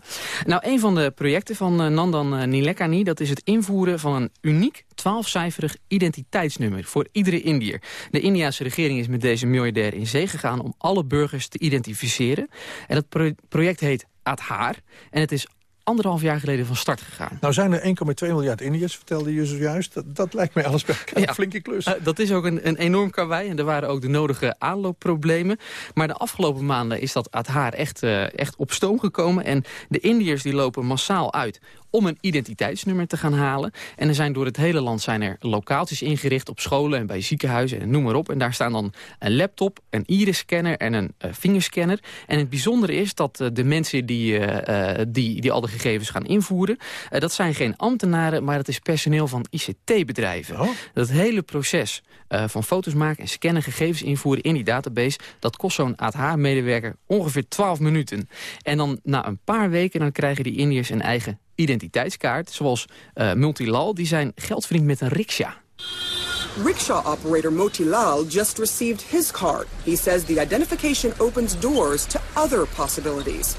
Nou, een van de projecten van uh, Nandan Nilekani... dat is het invoeren van een uniek 12-cijferig identiteitsnummer voor iedere Indiër. De Indiase regering is met deze miljardair in zee gegaan om alle burgers te identificeren. En dat project heet Aadhaar. En het is anderhalf jaar geleden van start gegaan.
Nou zijn er 1,2 miljard Indiërs, vertelde je zojuist. Dat, dat lijkt mij alles bij elkaar een flinke klus.
Uh, dat is ook een, een enorm karwei en er waren ook de nodige aanloopproblemen. Maar de afgelopen maanden is dat uit haar echt, uh, echt op stoom gekomen. En de Indiërs die lopen massaal uit om een identiteitsnummer te gaan halen. En er zijn door het hele land zijn er lokaaltjes ingericht op scholen en bij ziekenhuizen en noem maar op. En daar staan dan een laptop, een iris-scanner en een uh, vingerscanner. En het bijzondere is dat uh, de mensen die, uh, die, die al de gegevens gaan invoeren... dat zijn geen ambtenaren, maar dat is personeel van ICT-bedrijven.
Oh.
Dat hele proces van foto's maken en scannen, gegevens invoeren in die database... dat kost zo'n ATH-medewerker ongeveer 12 minuten. En dan na een paar weken dan krijgen die Indiërs een eigen identiteitskaart, zoals uh, Multilal, die zijn geldvriend met een riksja.
Rickshaw operator Motilal just received his card. He says the identification opens doors to other possibilities.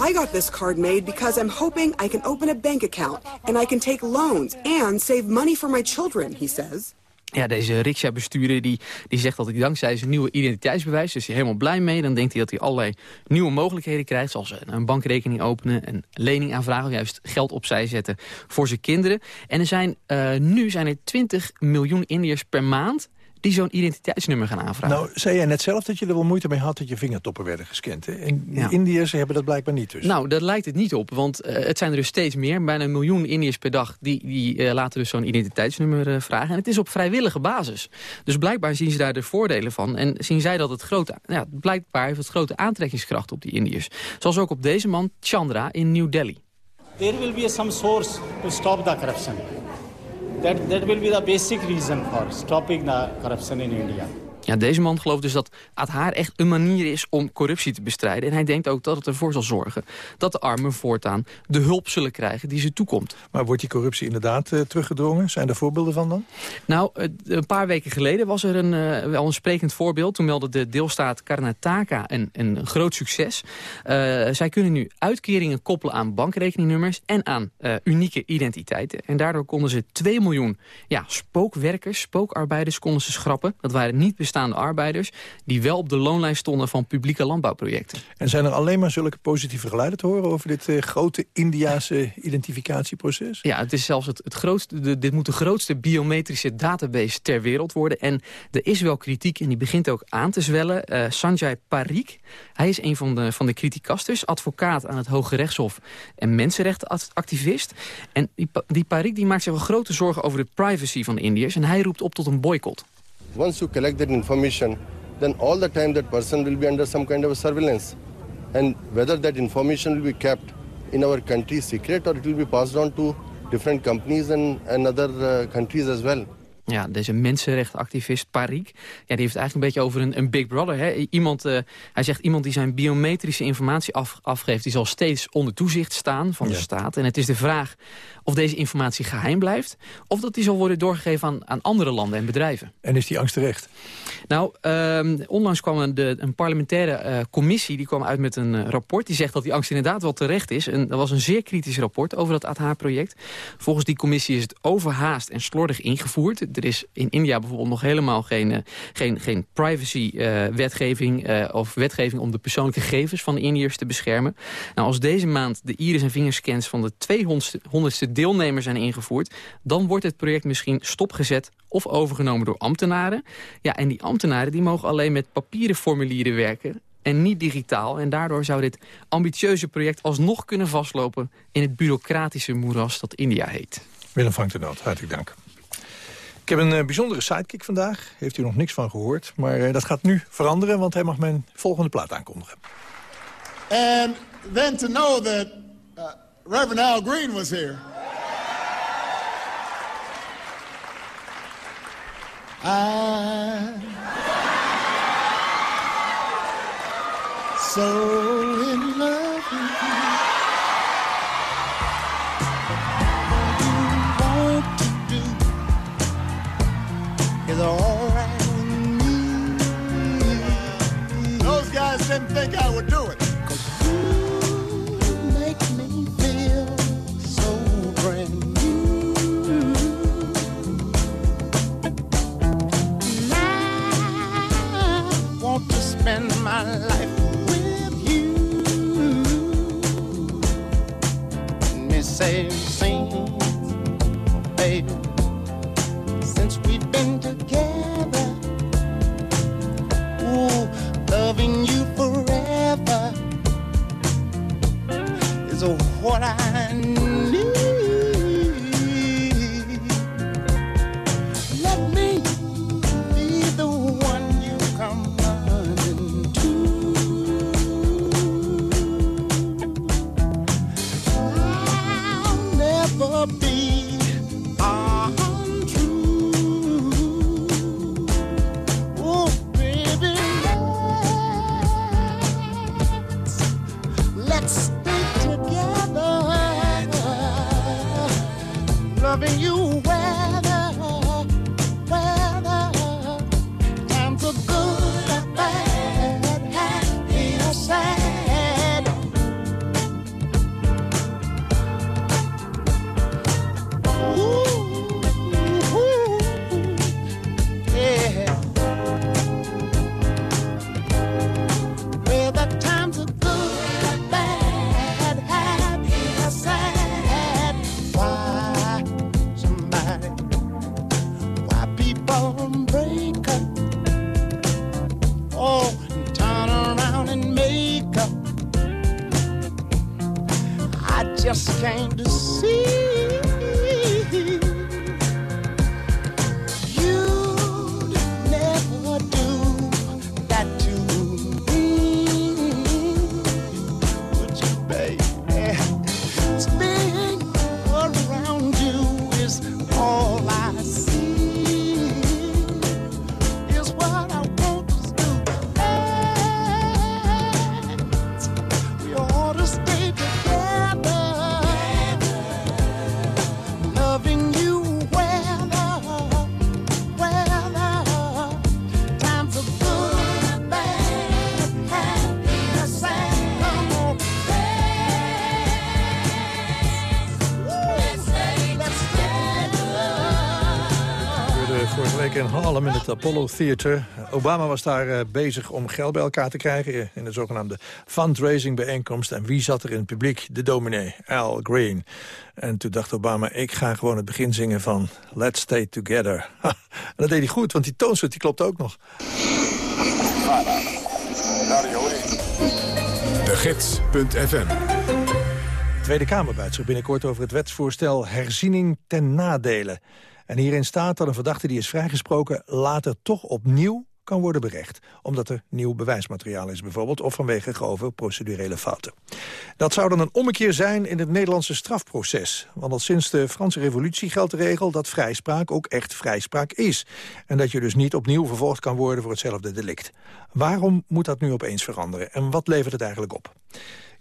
I got this card made because I'm hoping I can open a bank account and I can take loans and save money for my children, he says.
Ja, deze riksja-bestuurder die, die zegt dat hij dankzij zijn nieuwe identiteitsbewijs... dus hij helemaal blij mee. Dan denkt hij dat hij allerlei nieuwe mogelijkheden krijgt... zoals een bankrekening openen, een lening aanvragen... of juist geld opzij zetten voor zijn kinderen. En er zijn, uh, nu zijn er 20 miljoen Indiërs per maand die zo'n identiteitsnummer gaan aanvragen.
Nou, zei jij net zelf dat je er wel moeite mee had dat je vingertoppen werden gescand. Hè? En ja. Indiërs hebben dat blijkbaar niet dus.
Nou, dat lijkt het niet op, want uh, het zijn er dus steeds meer. Bijna een miljoen Indiërs per dag die, die uh, laten dus zo'n identiteitsnummer uh, vragen. En het is op vrijwillige basis. Dus blijkbaar zien ze daar de voordelen van. En zien zij dat het grote, ja, blijkbaar heeft het grote aantrekkingskracht op die Indiërs. Zoals ook op deze man, Chandra, in New Delhi.
There will be some source to stop the corruption. That, that will be the basic reason for stopping the corruption in India.
Ja, deze man gelooft dus dat Adhaar echt een manier is om corruptie te bestrijden. En hij denkt ook dat het ervoor zal zorgen dat de armen voortaan de hulp zullen krijgen die ze toekomt.
Maar wordt die corruptie inderdaad uh, teruggedrongen? Zijn er voorbeelden van dan?
Nou, uh, een paar weken geleden was er een, uh, wel een sprekend voorbeeld. Toen meldde de deelstaat Karnataka een, een groot succes. zij kunnen nu uitkeringen koppelen aan bankrekeningnummers en aan unieke identiteiten. En daardoor konden ze 2 miljoen ja, spookwerkers, spookarbeiders konden ze schrappen. Dat waren niet arbeiders... die wel op de loonlijst stonden van publieke landbouwprojecten.
En zijn er alleen maar zulke positieve geluiden te horen... over dit uh, grote Indiase identificatieproces?
Ja, het is zelfs het, het grootste, de, dit moet de grootste biometrische database ter wereld worden. En er is wel kritiek en die begint ook aan te zwellen. Uh, Sanjay Parikh, hij is een van de, van de criticasters... advocaat aan het Hoge Rechtshof en mensenrechtenactivist. En die, die Parikh die maakt zich wel grote zorgen over de privacy van de Indiërs... en hij roept op tot een boycott.
Once you collect that information, then all the time that person will be under some kind of surveillance. And whether that information will be kept in our country secret or it will be passed on to different companies and, and other uh, countries as well.
Ja, deze mensenrechtenactivist Parik, ja, die heeft eigenlijk een beetje over een, een big brother. Hè? Iemand, uh, hij zegt iemand die zijn biometrische informatie af, afgeeft... die zal steeds onder toezicht staan van ja. de staat. En het is de vraag of deze informatie geheim blijft... of dat die zal worden doorgegeven aan, aan andere landen en bedrijven.
En is die angst terecht?
Nou, um, onlangs kwam een, de, een parlementaire uh, commissie... die kwam uit met een uh, rapport. Die zegt dat die angst inderdaad wel terecht is. En dat was een zeer kritisch rapport over dat ATH-project. Volgens die commissie is het overhaast en slordig ingevoerd. Er is in India bijvoorbeeld nog helemaal geen, uh, geen, geen privacy-wetgeving... Of wetgeving om de persoonlijke gegevens van de Indiërs te beschermen. Nou, als deze maand de iris- en vingerscans van de 200ste deelnemers zijn ingevoerd... dan wordt het project misschien stopgezet of overgenomen door ambtenaren. Ja, en die ambtenaren die mogen alleen met papieren formulieren werken en niet digitaal. En daardoor zou dit ambitieuze project alsnog kunnen vastlopen... in het bureaucratische moeras dat India heet.
Willem Frank de Noot, hartelijk dank. Ik heb een uh, bijzondere sidekick vandaag. Heeft u nog niks van gehoord. Maar uh, dat gaat nu veranderen, want hij mag mijn volgende plaat aankondigen.
And then to know that uh, Reverend Al Green was here. I so in love with you. they've seen, baby, since we've been together. Ooh, loving you forever is what I.
het Apollo Theater. Obama was daar eh, bezig om geld bij elkaar te krijgen... in de zogenaamde fundraising bijeenkomst. En wie zat er in het publiek? De dominee, Al Green. En toen dacht Obama, ik ga gewoon het begin zingen van Let's Stay Together. (laughs) En dat deed hij goed, want die toonsoort die klopte ook nog.
De Gids.fm
De Tweede Kamer buit zich binnenkort over het wetsvoorstel herziening ten nadele. En hierin staat dat een verdachte die is vrijgesproken later toch opnieuw kan worden berecht. Omdat er nieuw bewijsmateriaal is bijvoorbeeld... of vanwege grove procedurele fouten. Dat zou dan een ommekeer zijn in het Nederlandse strafproces. Want al sinds de Franse revolutie geldt de regel... dat vrijspraak ook echt vrijspraak is. En dat je dus niet opnieuw vervolgd kan worden voor hetzelfde delict. Waarom moet dat nu opeens veranderen? En wat levert het eigenlijk op?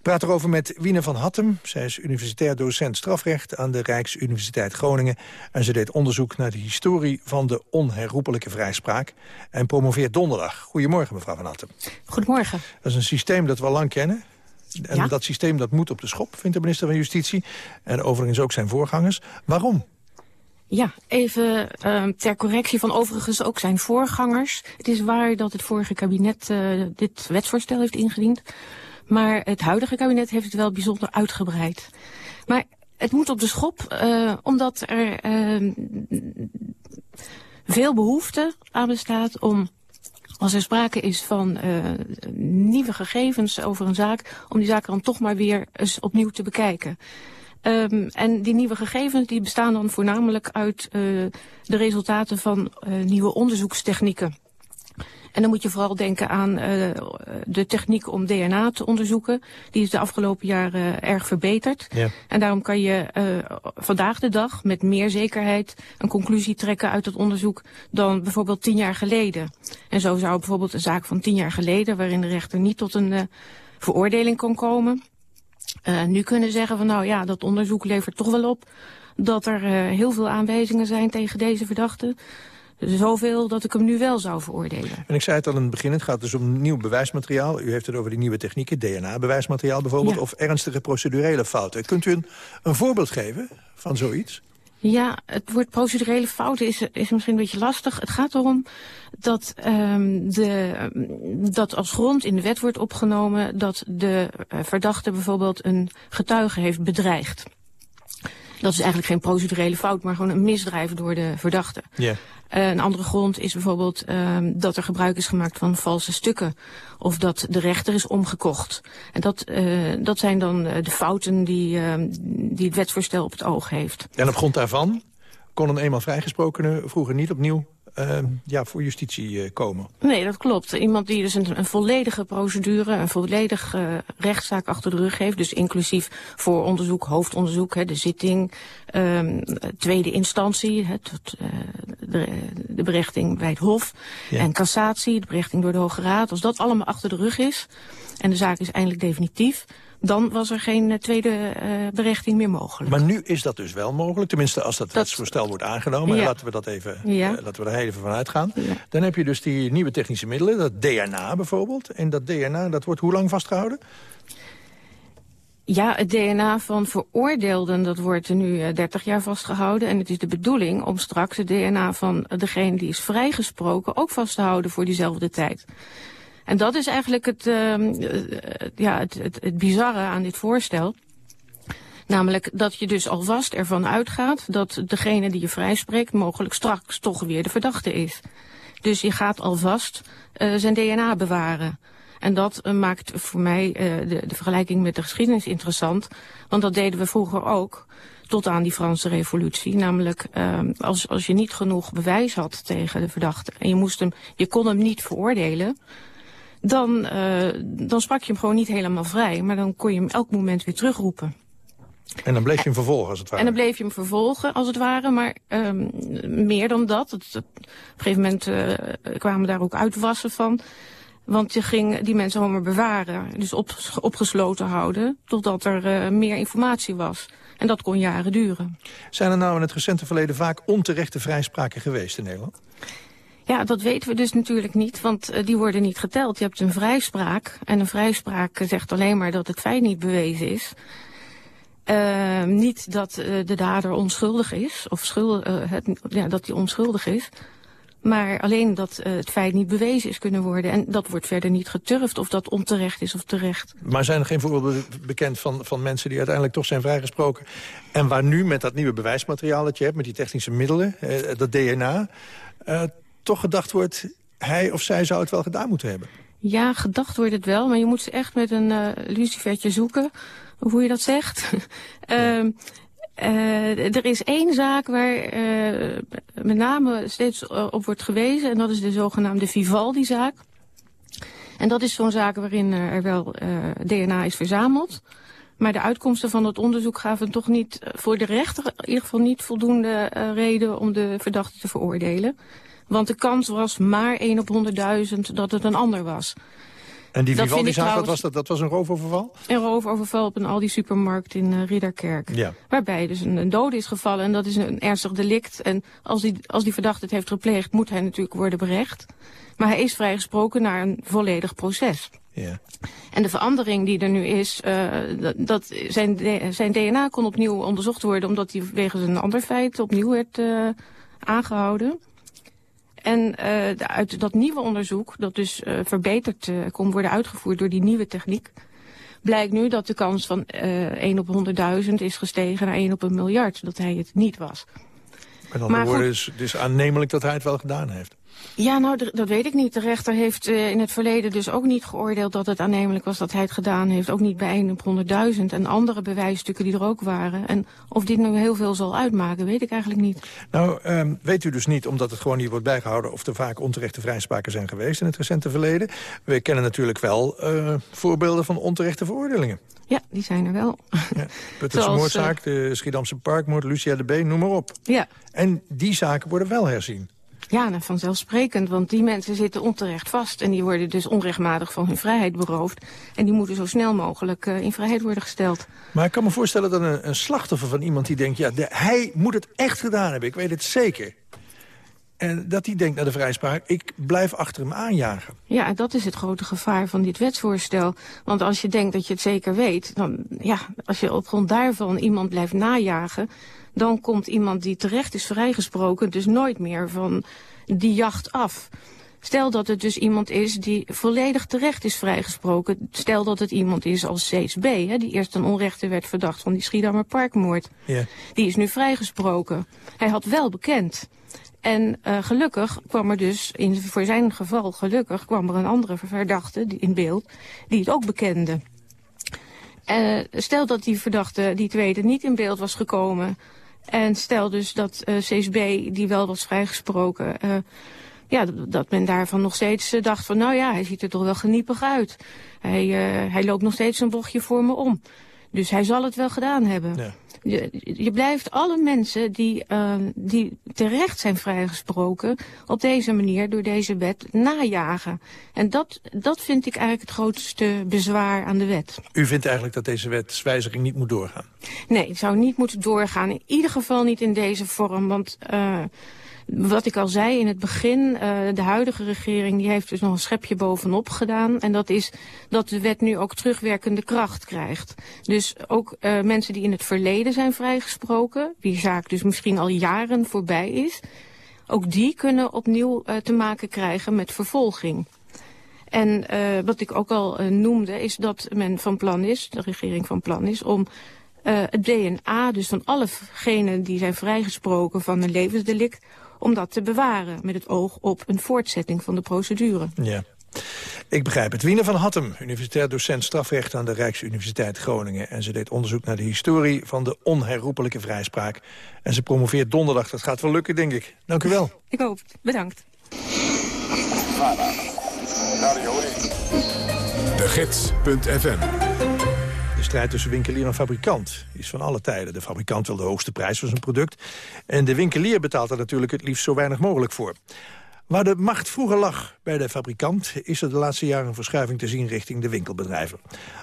Praat erover met Wiene van Hattem. Zij is universitair docent strafrecht aan de Rijksuniversiteit Groningen. En ze deed onderzoek naar de historie van de onherroepelijke vrijspraak. En promoveert donderdag. Goedemorgen, mevrouw van Hattem.
Goedemorgen.
Dat is een systeem dat we al lang kennen. En
Ja.
dat systeem dat moet op de schop, vindt de minister van Justitie. En overigens ook zijn voorgangers. Waarom?
Ja, even ehm, ter correctie van overigens ook zijn voorgangers. Het is waar dat het vorige kabinet eh, dit wetsvoorstel heeft ingediend. Maar het huidige kabinet heeft het wel bijzonder uitgebreid. Maar het moet op de schop, eh, omdat er ehm, veel behoefte aan bestaat om als er sprake is van eh, nieuwe gegevens over een zaak, om die zaak dan toch maar weer eens opnieuw te bekijken. Ehm, en die nieuwe gegevens die bestaan dan voornamelijk uit eh, de resultaten van nieuwe onderzoekstechnieken. En dan moet je vooral denken aan eh, de techniek om DNA te onderzoeken. Die is de afgelopen jaren erg verbeterd.
Ja.
En daarom kan je eh, vandaag de dag met meer zekerheid een conclusie trekken uit het onderzoek dan bijvoorbeeld tien jaar geleden. En zo zou bijvoorbeeld een zaak van tien jaar geleden, waarin de rechter niet tot een eh, veroordeling kon komen, eh, nu kunnen zeggen van nou ja, dat onderzoek levert toch wel op dat er eh, heel veel aanwijzingen zijn tegen deze verdachte. Zoveel dat ik hem nu wel zou veroordelen.
En ik zei het al in het begin, het gaat dus om nieuw bewijsmateriaal. U heeft het over die nieuwe technieken, DNA-bewijsmateriaal bijvoorbeeld...
Ja.
of ernstige procedurele fouten. Kunt u een, een voorbeeld geven van zoiets?
Ja, het woord procedurele fouten is, is misschien een beetje lastig. Het gaat erom dat, ehm, de, dat als grond in de wet wordt opgenomen dat de eh, verdachte bijvoorbeeld een getuige heeft bedreigd. Dat is eigenlijk geen procedurele fout, maar gewoon een misdrijf door de verdachte. Uh, een andere grond is bijvoorbeeld uh, dat er gebruik is gemaakt van valse stukken. Of dat de rechter is omgekocht. En dat, uh, dat zijn dan de fouten die, die het wetsvoorstel op het oog heeft.
En op grond daarvan kon een eenmaal vrijgesprokene vroeger niet opnieuw uh, ja, voor justitie uh, komen.
Nee, dat klopt. Iemand die dus een, een volledige procedure, een volledige uh, rechtszaak achter de rug heeft. Dus inclusief vooronderzoek, hoofdonderzoek, hè, de zitting, um, tweede instantie, hè, tot, de, de, berechting bij het Hof. Ja. En cassatie, de berechting door de Hoge Raad. Als dat allemaal achter de rug is en de zaak is eindelijk definitief dan was er geen uh, tweede uh, berechting meer mogelijk.
Maar nu is dat dus wel mogelijk, tenminste als dat, dat... wetsvoorstel wordt aangenomen. Ja. Laten we dat even,
ja.
uh, laten we er even van uitgaan. Ja. Dan heb je dus die nieuwe technische middelen, dat DNA bijvoorbeeld. En dat DNA, dat wordt hoe lang vastgehouden?
Ja, het DNA van veroordeelden, dat wordt nu uh, 30 jaar vastgehouden. En het is de bedoeling om straks het DNA van degene die is vrijgesproken... ook vast te houden voor diezelfde tijd. En dat is eigenlijk het, uh, ja, het, het, bizarre aan dit voorstel. Namelijk dat je dus alvast ervan uitgaat dat degene die je vrijspreekt mogelijk straks toch weer de verdachte is. Dus je gaat alvast uh, zijn DNA bewaren. En dat uh, maakt voor mij de, de vergelijking met de geschiedenis interessant. Want dat deden we vroeger ook tot aan die Franse revolutie. Namelijk uh, als, als je niet genoeg bewijs had tegen de verdachte en je, moest hem, je kon hem niet veroordelen dan, uh, dan sprak je hem gewoon niet helemaal vrij. Maar dan kon je hem elk moment weer terugroepen.
En dan bleef je hem vervolgen, als het ware?
En dan bleef je hem vervolgen, als het ware. Maar um, meer dan dat. Het, op een gegeven moment uh, kwamen daar ook uitwassen van. Want je ging die mensen gewoon maar bewaren. Dus op, opgesloten houden. Totdat er uh, meer informatie was. En dat kon jaren duren.
Zijn er nou in het recente verleden vaak onterechte vrijspraken geweest in Nederland?
Ja, dat weten we dus natuurlijk niet, want uh, die worden niet geteld. Je hebt een vrijspraak en een vrijspraak zegt alleen maar dat het feit niet bewezen is. Uh, niet dat uh, de dader onschuldig is, of schuld, het, ja, dat hij onschuldig is. Maar alleen dat het feit niet bewezen is kunnen worden. En dat wordt verder niet geturfd of dat onterecht is of terecht.
Maar zijn er geen voorbeelden bekend van, van mensen die uiteindelijk toch zijn vrijgesproken... en waar nu met dat nieuwe bewijsmateriaal dat je hebt, met die technische middelen, dat DNA toch gedacht wordt... hij of zij zou het wel gedaan moeten hebben.
Ja, gedacht wordt het wel, maar je moet ze echt met een uh, lucifertje zoeken. Hoe je dat zegt. (laughs) uh, uh, er is één zaak waar uh, met name steeds op wordt gewezen... en dat is de zogenaamde Vivaldi-zaak. En dat is zo'n zaak waarin er wel DNA is verzameld... Maar de uitkomsten van het onderzoek gaven toch niet voor de rechter in ieder geval niet voldoende reden om de verdachte te veroordelen. Want de kans was maar 1 op 100.000 dat het een ander was.
En die Vivaldi-zaak, wat was dat? Dat was een roofoverval?
Een roofoverval op een Aldi-supermarkt in uh, Ridderkerk.
Ja.
Waarbij dus een, een dode is gevallen en dat is een ernstig delict. En als die, als die verdachte het heeft gepleegd, moet hij natuurlijk worden berecht. Maar hij is vrijgesproken naar een volledig proces.
Ja.
En de verandering die er nu is, uh, dat, dat zijn, zijn DNA kon opnieuw onderzocht worden... omdat hij wegens een ander feit opnieuw werd uh, aangehouden. En uh, uit dat nieuwe onderzoek, dat dus uh, verbeterd uh, kon worden uitgevoerd door die nieuwe techniek, blijkt nu dat de kans van uh, 1 op 100.000 is gestegen naar 1 op een miljard, dat hij het niet was.
Met andere woorden, is dus aannemelijk dat hij het wel gedaan heeft.
Ja, nou, dat weet ik niet. De rechter heeft uh, in het verleden dus ook niet geoordeeld dat het aannemelijk was dat hij het gedaan heeft. Ook niet bij 1 op 100.000 en andere bewijsstukken die er ook waren. En of dit nu heel veel zal uitmaken, weet ik eigenlijk niet.
Nou, um, weet u dus niet, omdat het gewoon niet wordt bijgehouden... of er vaak onterechte vrijspraken zijn geweest in het recente verleden. We kennen natuurlijk wel uh, voorbeelden van onterechte veroordelingen.
Ja, die zijn er wel.
Ja, (laughs) Puttense moordzaak, de Schiedamse Parkmoord, Lucia de B, noem maar op.
Ja.
En die zaken worden wel herzien.
Ja, nou, vanzelfsprekend, want die mensen zitten onterecht vast... en die worden dus onrechtmatig van hun vrijheid beroofd... en die moeten zo snel mogelijk uh, in vrijheid worden gesteld.
Maar ik kan me voorstellen dat een, een slachtoffer van iemand die denkt... ja, de, hij moet het echt gedaan hebben, ik weet het zeker... En dat die denkt naar de vrijspraak, ik blijf achter hem aanjagen.
Ja, dat is het grote gevaar van dit wetsvoorstel. Want als je denkt dat je het zeker weet, dan ja, als je op grond daarvan iemand blijft najagen, dan komt iemand die terecht is vrijgesproken dus nooit meer van die jacht af. Stel dat het dus iemand is die volledig terecht is vrijgesproken. Stel dat het iemand is als CSB, hè, die eerst een onrechte werd verdacht van die Schiedammer Parkmoord.
Ja.
Die is nu vrijgesproken. Hij had wel bekend. En uh, gelukkig kwam er dus, in, voor zijn geval gelukkig, kwam er een andere verdachte die, in beeld die het ook bekende. Uh, stel dat die verdachte, die tweede, niet in beeld was gekomen... en stel dus dat uh, CSB, die wel was vrijgesproken... ja, dat men daarvan nog steeds dacht van... nou ja, hij ziet er toch wel geniepig uit. Hij, hij loopt nog steeds een bochtje voor me om. Dus hij zal het wel gedaan hebben. Ja. Je, je, blijft alle mensen die, uh, die terecht zijn vrijgesproken... op deze manier door deze wet najagen. En dat, dat vind ik eigenlijk het grootste bezwaar aan de wet.
U vindt eigenlijk dat deze wetswijziging niet moet doorgaan?
Nee, het zou niet moeten doorgaan. In ieder geval niet in deze vorm, want... Uh, wat ik al zei in het begin, uh, de huidige regering die heeft dus nog een schepje bovenop gedaan. En dat is dat de wet nu ook terugwerkende kracht krijgt. Dus ook uh, mensen die in het verleden zijn vrijgesproken, die zaak dus misschien al jaren voorbij is, ook die kunnen opnieuw uh, te maken krijgen met vervolging. En wat ik ook al noemde is dat men van plan is, de regering van plan is, om het DNA, dus van allegenen die zijn vrijgesproken van een levensdelict, om dat te bewaren met het oog op een voortzetting van de procedure.
Ja. Ik begrijp het. Wiener van Hattem, universitair docent strafrecht aan de Rijksuniversiteit Groningen. En ze deed onderzoek naar de historie van de onherroepelijke vrijspraak. En ze promoveert donderdag. Dat gaat wel lukken, denk ik. Dank u wel.
Ik hoop het. Bedankt.
De Gids.fm
de strijd tussen winkelier en fabrikant is van alle tijden. De fabrikant wil de hoogste prijs voor zijn product. En de winkelier betaalt er natuurlijk het liefst zo weinig mogelijk voor. Waar de macht vroeger lag bij de fabrikant... is er de laatste jaren een verschuiving te zien richting de winkelbedrijven.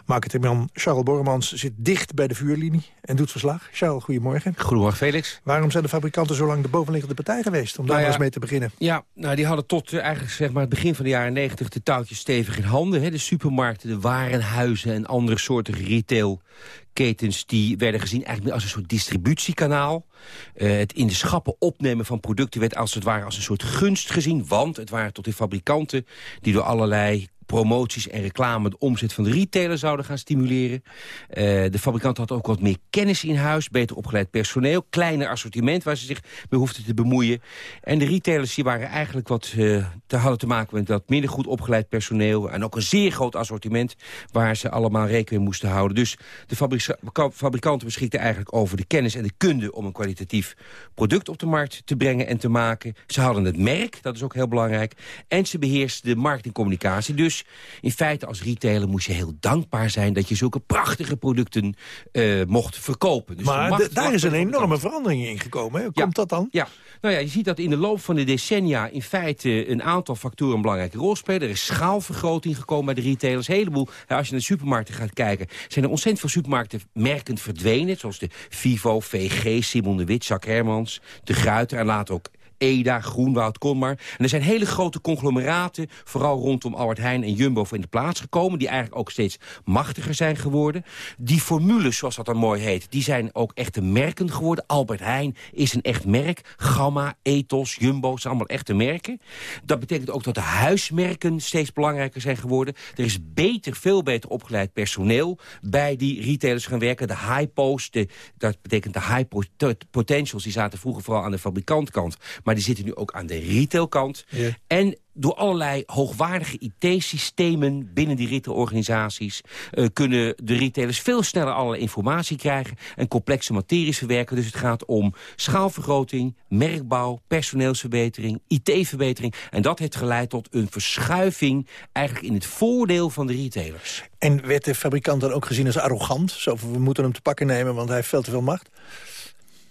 Marketingman Charles Bormans zit dicht bij de vuurlinie en doet verslag. Charles, goedemorgen.
Goedemorgen, Felix.
Waarom zijn de fabrikanten zo lang de bovenliggende partij geweest? Om daar nou eens mee te beginnen.
Ja, nou, die hadden tot uh, eigenlijk zeg maar, het begin van de jaren negentig... de touwtjes stevig in handen. Hè? De supermarkten, de warenhuizen en andere soorten retail ketens die werden gezien eigenlijk als een soort distributiekanaal. Uh, het in de schappen opnemen van producten werd als het ware als een soort gunst gezien. Want het waren tot de fabrikanten die door allerlei promoties en reclame de omzet van de retailer zouden gaan stimuleren. Uh, de fabrikant had ook wat meer kennis in huis, beter opgeleid personeel, kleiner assortiment waar ze zich mee hoefden te bemoeien. En de retailers die waren eigenlijk wat uh, te hadden te maken met wat minder goed opgeleid personeel en ook een zeer groot assortiment waar ze allemaal rekening mee moesten houden. Dus de fabrikanten beschikten eigenlijk over de kennis en de kunde om een kwalitatief product op de markt te brengen en te maken. Ze hadden het merk, dat is ook heel belangrijk, en ze beheersten de marketingcommunicatie. Dus dus in feite als retailer moest je heel dankbaar zijn... dat je zulke prachtige producten uh, mocht verkopen. Dus
maar daar is een enorme verandering in gekomen. Hoe komt dat dan?
Ja, nou ja, je ziet dat in de loop van de decennia... in feite een aantal factoren een belangrijke rol spelen. Er is schaalvergroting gekomen bij de retailers. Een heleboel, als je naar de supermarkten gaat kijken... zijn er ontzettend veel supermarkten merkend verdwenen. Zoals de Vivo, VG, Simon de Wit, Jacques Hermans... de Gruiter en later ook EDA, Groenwoud, Conmar. En er zijn hele grote conglomeraten, vooral rondom Albert Heijn en Jumbo in de plaats gekomen... die eigenlijk ook steeds machtiger zijn geworden. Die formules, zoals dat dan mooi heet, die zijn ook echte merken geworden. Albert Heijn is een echt merk. Gamma, Ethos, Jumbo, zijn allemaal echte merken. Dat betekent ook dat de huismerken steeds belangrijker zijn geworden. Er is beter, veel beter opgeleid personeel bij die retailers gaan werken. De high post, dat betekent de high potentials, die zaten vroeger vooral aan de fabrikantkant. Maar maar die zitten nu ook aan de retailkant. En door allerlei hoogwaardige IT-systemen binnen die retailorganisaties... Uh, kunnen de retailers veel sneller allerlei informatie krijgen... en complexe materies verwerken. Dus het gaat om schaalvergroting, merkbouw, personeelsverbetering... IT-verbetering. En dat heeft geleid tot een verschuiving eigenlijk in het voordeel van de retailers.
En werd de fabrikant dan ook gezien als arrogant? Zo, we moeten hem te pakken nemen, want hij heeft veel te veel macht?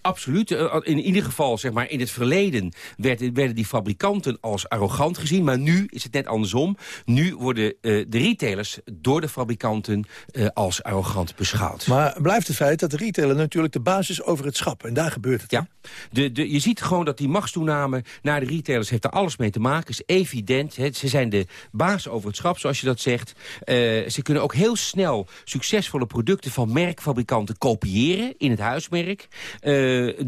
Absoluut. Eh, in ieder geval, zeg maar, in het verleden werden, die fabrikanten als arrogant gezien. Maar nu is het net andersom. Nu worden uh, de retailers door de fabrikanten uh, als arrogant beschouwd.
Maar blijft het feit dat de retailer natuurlijk de basis over het schap. En daar gebeurt het.
Ja. De, de, je ziet gewoon dat die machtstoename naar de retailers heeft er alles mee te maken. is evident. Ze zijn de baas over het schap, zoals je dat zegt. ze kunnen ook heel snel succesvolle producten van merkfabrikanten kopiëren in het huismerk.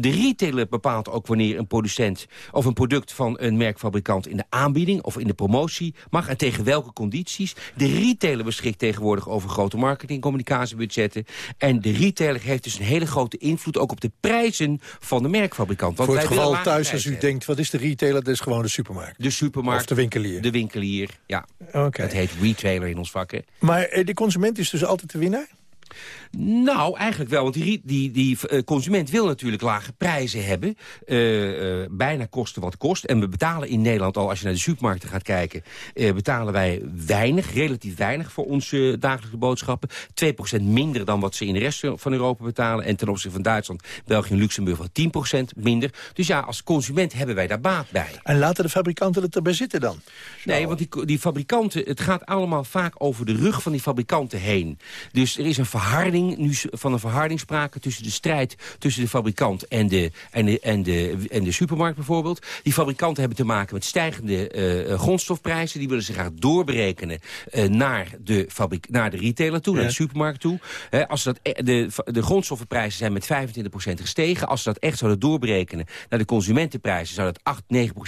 De retailer bepaalt ook wanneer een producent of een product van een merkfabrikant in de aanbieding of in de promotie mag en tegen welke condities. De retailer beschikt tegenwoordig over grote marketing- communicatiebudgetten. En de retailer heeft dus een hele grote invloed ook op de prijzen van de merkfabrikant. Want
Voor het geval thuis als u denkt, wat is de retailer? Dat is gewoon de supermarkt.
De supermarkt.
Of de winkelier.
De winkelier, ja.
Oké.
Het heet retailer in ons vak, hè.
Maar eh, de consument is dus altijd de winnaar?
Nou, eigenlijk wel. Want die, die, die eh, consument wil natuurlijk lage prijzen hebben. Eh, eh, bijna kosten wat kost. En we betalen in Nederland al, als je naar de supermarkten gaat kijken... betalen wij weinig, relatief weinig voor onze dagelijkse boodschappen. 2% minder dan wat ze in de rest van Europa betalen. En ten opzichte van Duitsland, België en Luxemburg wel 10% minder. Dus ja, als consument hebben wij daar baat bij.
En laten de fabrikanten het erbij zitten dan?
Nee, want die, die fabrikanten, het gaat allemaal vaak over de rug van die fabrikanten heen. Dus er is een verharding, nu van een verharding sprake tussen de strijd tussen de fabrikant en de, en de, en de, en de supermarkt bijvoorbeeld. Die fabrikanten hebben te maken met stijgende eh, grondstofprijzen. Die willen ze graag doorberekenen eh, naar, de fabrik, naar de retailer toe,
Ja.
naar de supermarkt toe. Als ze dat, e- de, de grondstoffenprijzen zijn met 25% gestegen. Als ze dat echt zouden doorberekenen naar de consumentenprijzen... zou dat 8,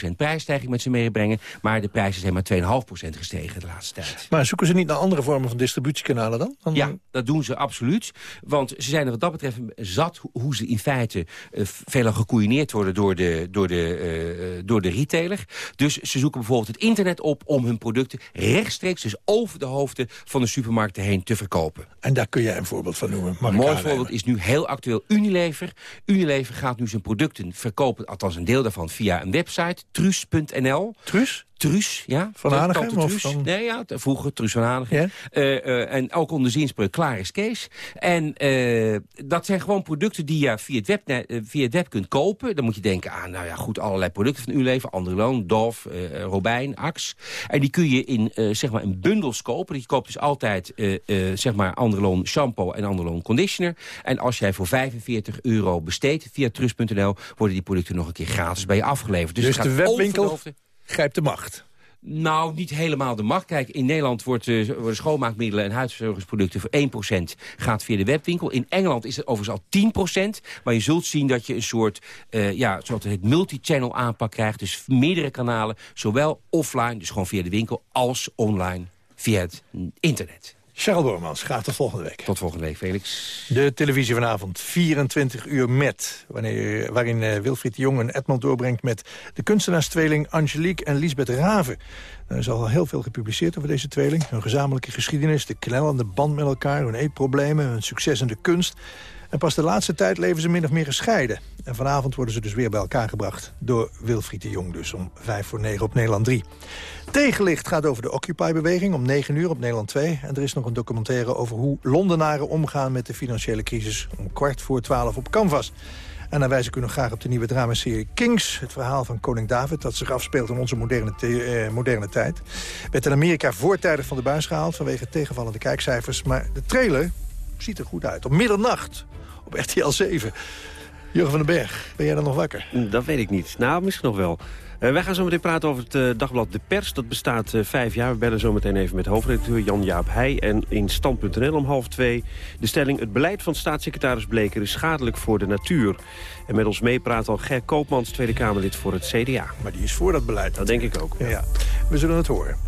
9% prijsstijging met zich meebrengen. Maar de prijzen zijn maar 2,5% gestegen de laatste tijd.
Maar zoeken ze niet naar andere vormen van distributiekanalen dan? dan
Ja, dat doen ze absoluut. Want ze zijn er wat dat betreft zat ho- hoe ze in feite uh, veelal gekoeineerd worden door de, door, de, uh, door de retailer. Dus ze zoeken bijvoorbeeld het internet op om hun producten rechtstreeks, dus over de hoofden van de supermarkten heen te verkopen.
En daar kun jij een voorbeeld van noemen.
Een mooi voorbeeld is nu heel actueel Unilever. Unilever gaat nu zijn producten verkopen, althans een deel daarvan, via een website, trus.nl.
Trus?
Trus, ja.
Van Hanegem of
Truus.
van-
Nee, ja, vroeger Truus van Hanegem. Eh, eh, en ook onder zinspreuk Klaar is Kees. En eh, dat zijn gewoon producten die je via het, web, eh, via het web kunt kopen. Dan moet je denken aan, nou ja, goed, allerlei producten van Unilever. Anderloon, Dove, eh, Robijn, Axe. En die kun je in, zeg maar, in bundels kopen. Je koopt dus altijd, zeg maar, Anderloon shampoo en Anderloon conditioner. En als jij voor 45 euro besteedt via trust.nl... worden die producten nog een keer gratis bij je afgeleverd. Dus,
Dus de webwinkel. Grijpt de macht.
Nou, niet helemaal de macht. Kijk, in Nederland wordt, eh, worden schoonmaakmiddelen en huisverzorgingsproducten voor 1% gaat via de webwinkel. In Engeland is het overigens al 10%. Maar je zult zien dat je een soort, eh, ja, het multi-channel aanpak krijgt. Dus meerdere kanalen, zowel offline, dus gewoon via de winkel, als online via het internet.
Charles Bormans, graag tot volgende week.
Tot volgende week, Felix.
De televisie vanavond, 24 uur met. Wanneer, waarin eh, Wilfried de Jong een Edmond doorbrengt met de kunstenaarstweeling Angelique en Lisbeth Raven. Er is al heel veel gepubliceerd over deze tweeling. Hun gezamenlijke geschiedenis, de knellende band met elkaar, hun eetproblemen, hun succes in de kunst. En pas de laatste tijd leven ze min of meer gescheiden. En vanavond worden ze dus weer bij elkaar gebracht door Wilfried de Jong. Dus om vijf voor negen op Nederland 3. Tegenlicht gaat over de Occupy-beweging om 9 uur op Nederland 2. En er is nog een documentaire over hoe Londenaren omgaan met de financiële crisis... om kwart voor twaalf op Canvas. En dan wijzen kunnen graag op de nieuwe dramaserie Kings. Het verhaal van koning David dat zich afspeelt in onze moderne, eh, moderne tijd. Werd in Amerika voortijdig van de buis gehaald vanwege tegenvallende kijkcijfers. Maar de trailer ziet er goed uit. Op middernacht op RTL 7. Jurgen van den Berg, ben jij dan nog wakker?
Dat weet ik niet. Nou, misschien nog wel. Eh, wij gaan zo meteen praten over het eh, dagblad De Pers. Dat bestaat eh, vijf jaar. We bellen zo meteen even met hoofdredacteur Jan-Jaap Heij. En in stand.nl om half twee de stelling... het beleid van staatssecretaris Bleker is schadelijk voor de natuur. En met ons meepraat al Ger Koopmans, Tweede Kamerlid voor het CDA.
Maar die is voor dat beleid.
Dat denk ik ook.
Ja, we zullen het horen.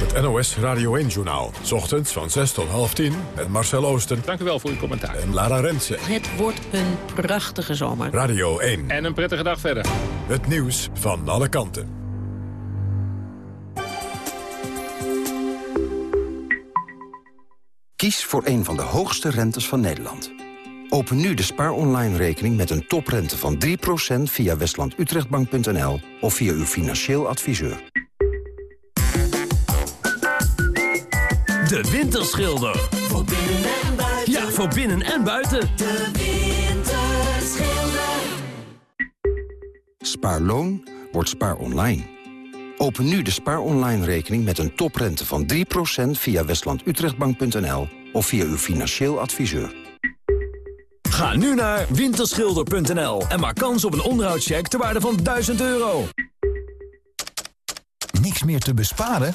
Het NOS Radio 1-journaal. Ochtends van 6 tot half 10 met Marcel Oosten.
Dank u wel voor uw commentaar.
En Lara Rensen.
Het wordt een prachtige zomer.
Radio 1.
En een prettige dag verder.
Het nieuws van alle kanten.
Kies voor een van de hoogste rentes van Nederland. Open nu de Spaar Online rekening met een toprente van 3% via westlandutrechtbank.nl of via uw financieel adviseur.
De Winterschilder.
Voor binnen en buiten.
Ja, voor binnen en buiten.
De Winterschilder.
Spaarloon
wordt Spaar Online. Open nu de Spaar Online rekening met een toprente van 3% via westlandutrechtbank.nl of via uw financieel adviseur.
Ga nu naar winterschilder.nl en maak kans op een onderhoudscheck ter waarde van 1000 euro.
Niks meer te besparen?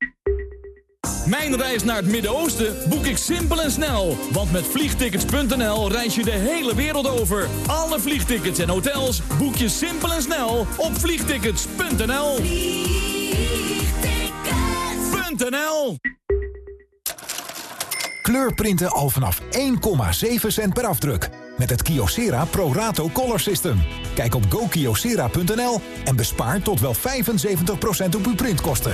Mijn reis naar het Midden-Oosten boek ik simpel en snel. Want met vliegtickets.nl reis je de hele wereld over. Alle vliegtickets en hotels boek je simpel en snel op vliegtickets.nl. Vliegtickets.nl
Kleurprinten al vanaf 1,7 cent per afdruk. Met het Kyocera Pro Rato Color System. Kijk op gokyocera.nl en bespaar tot wel 75% op uw printkosten.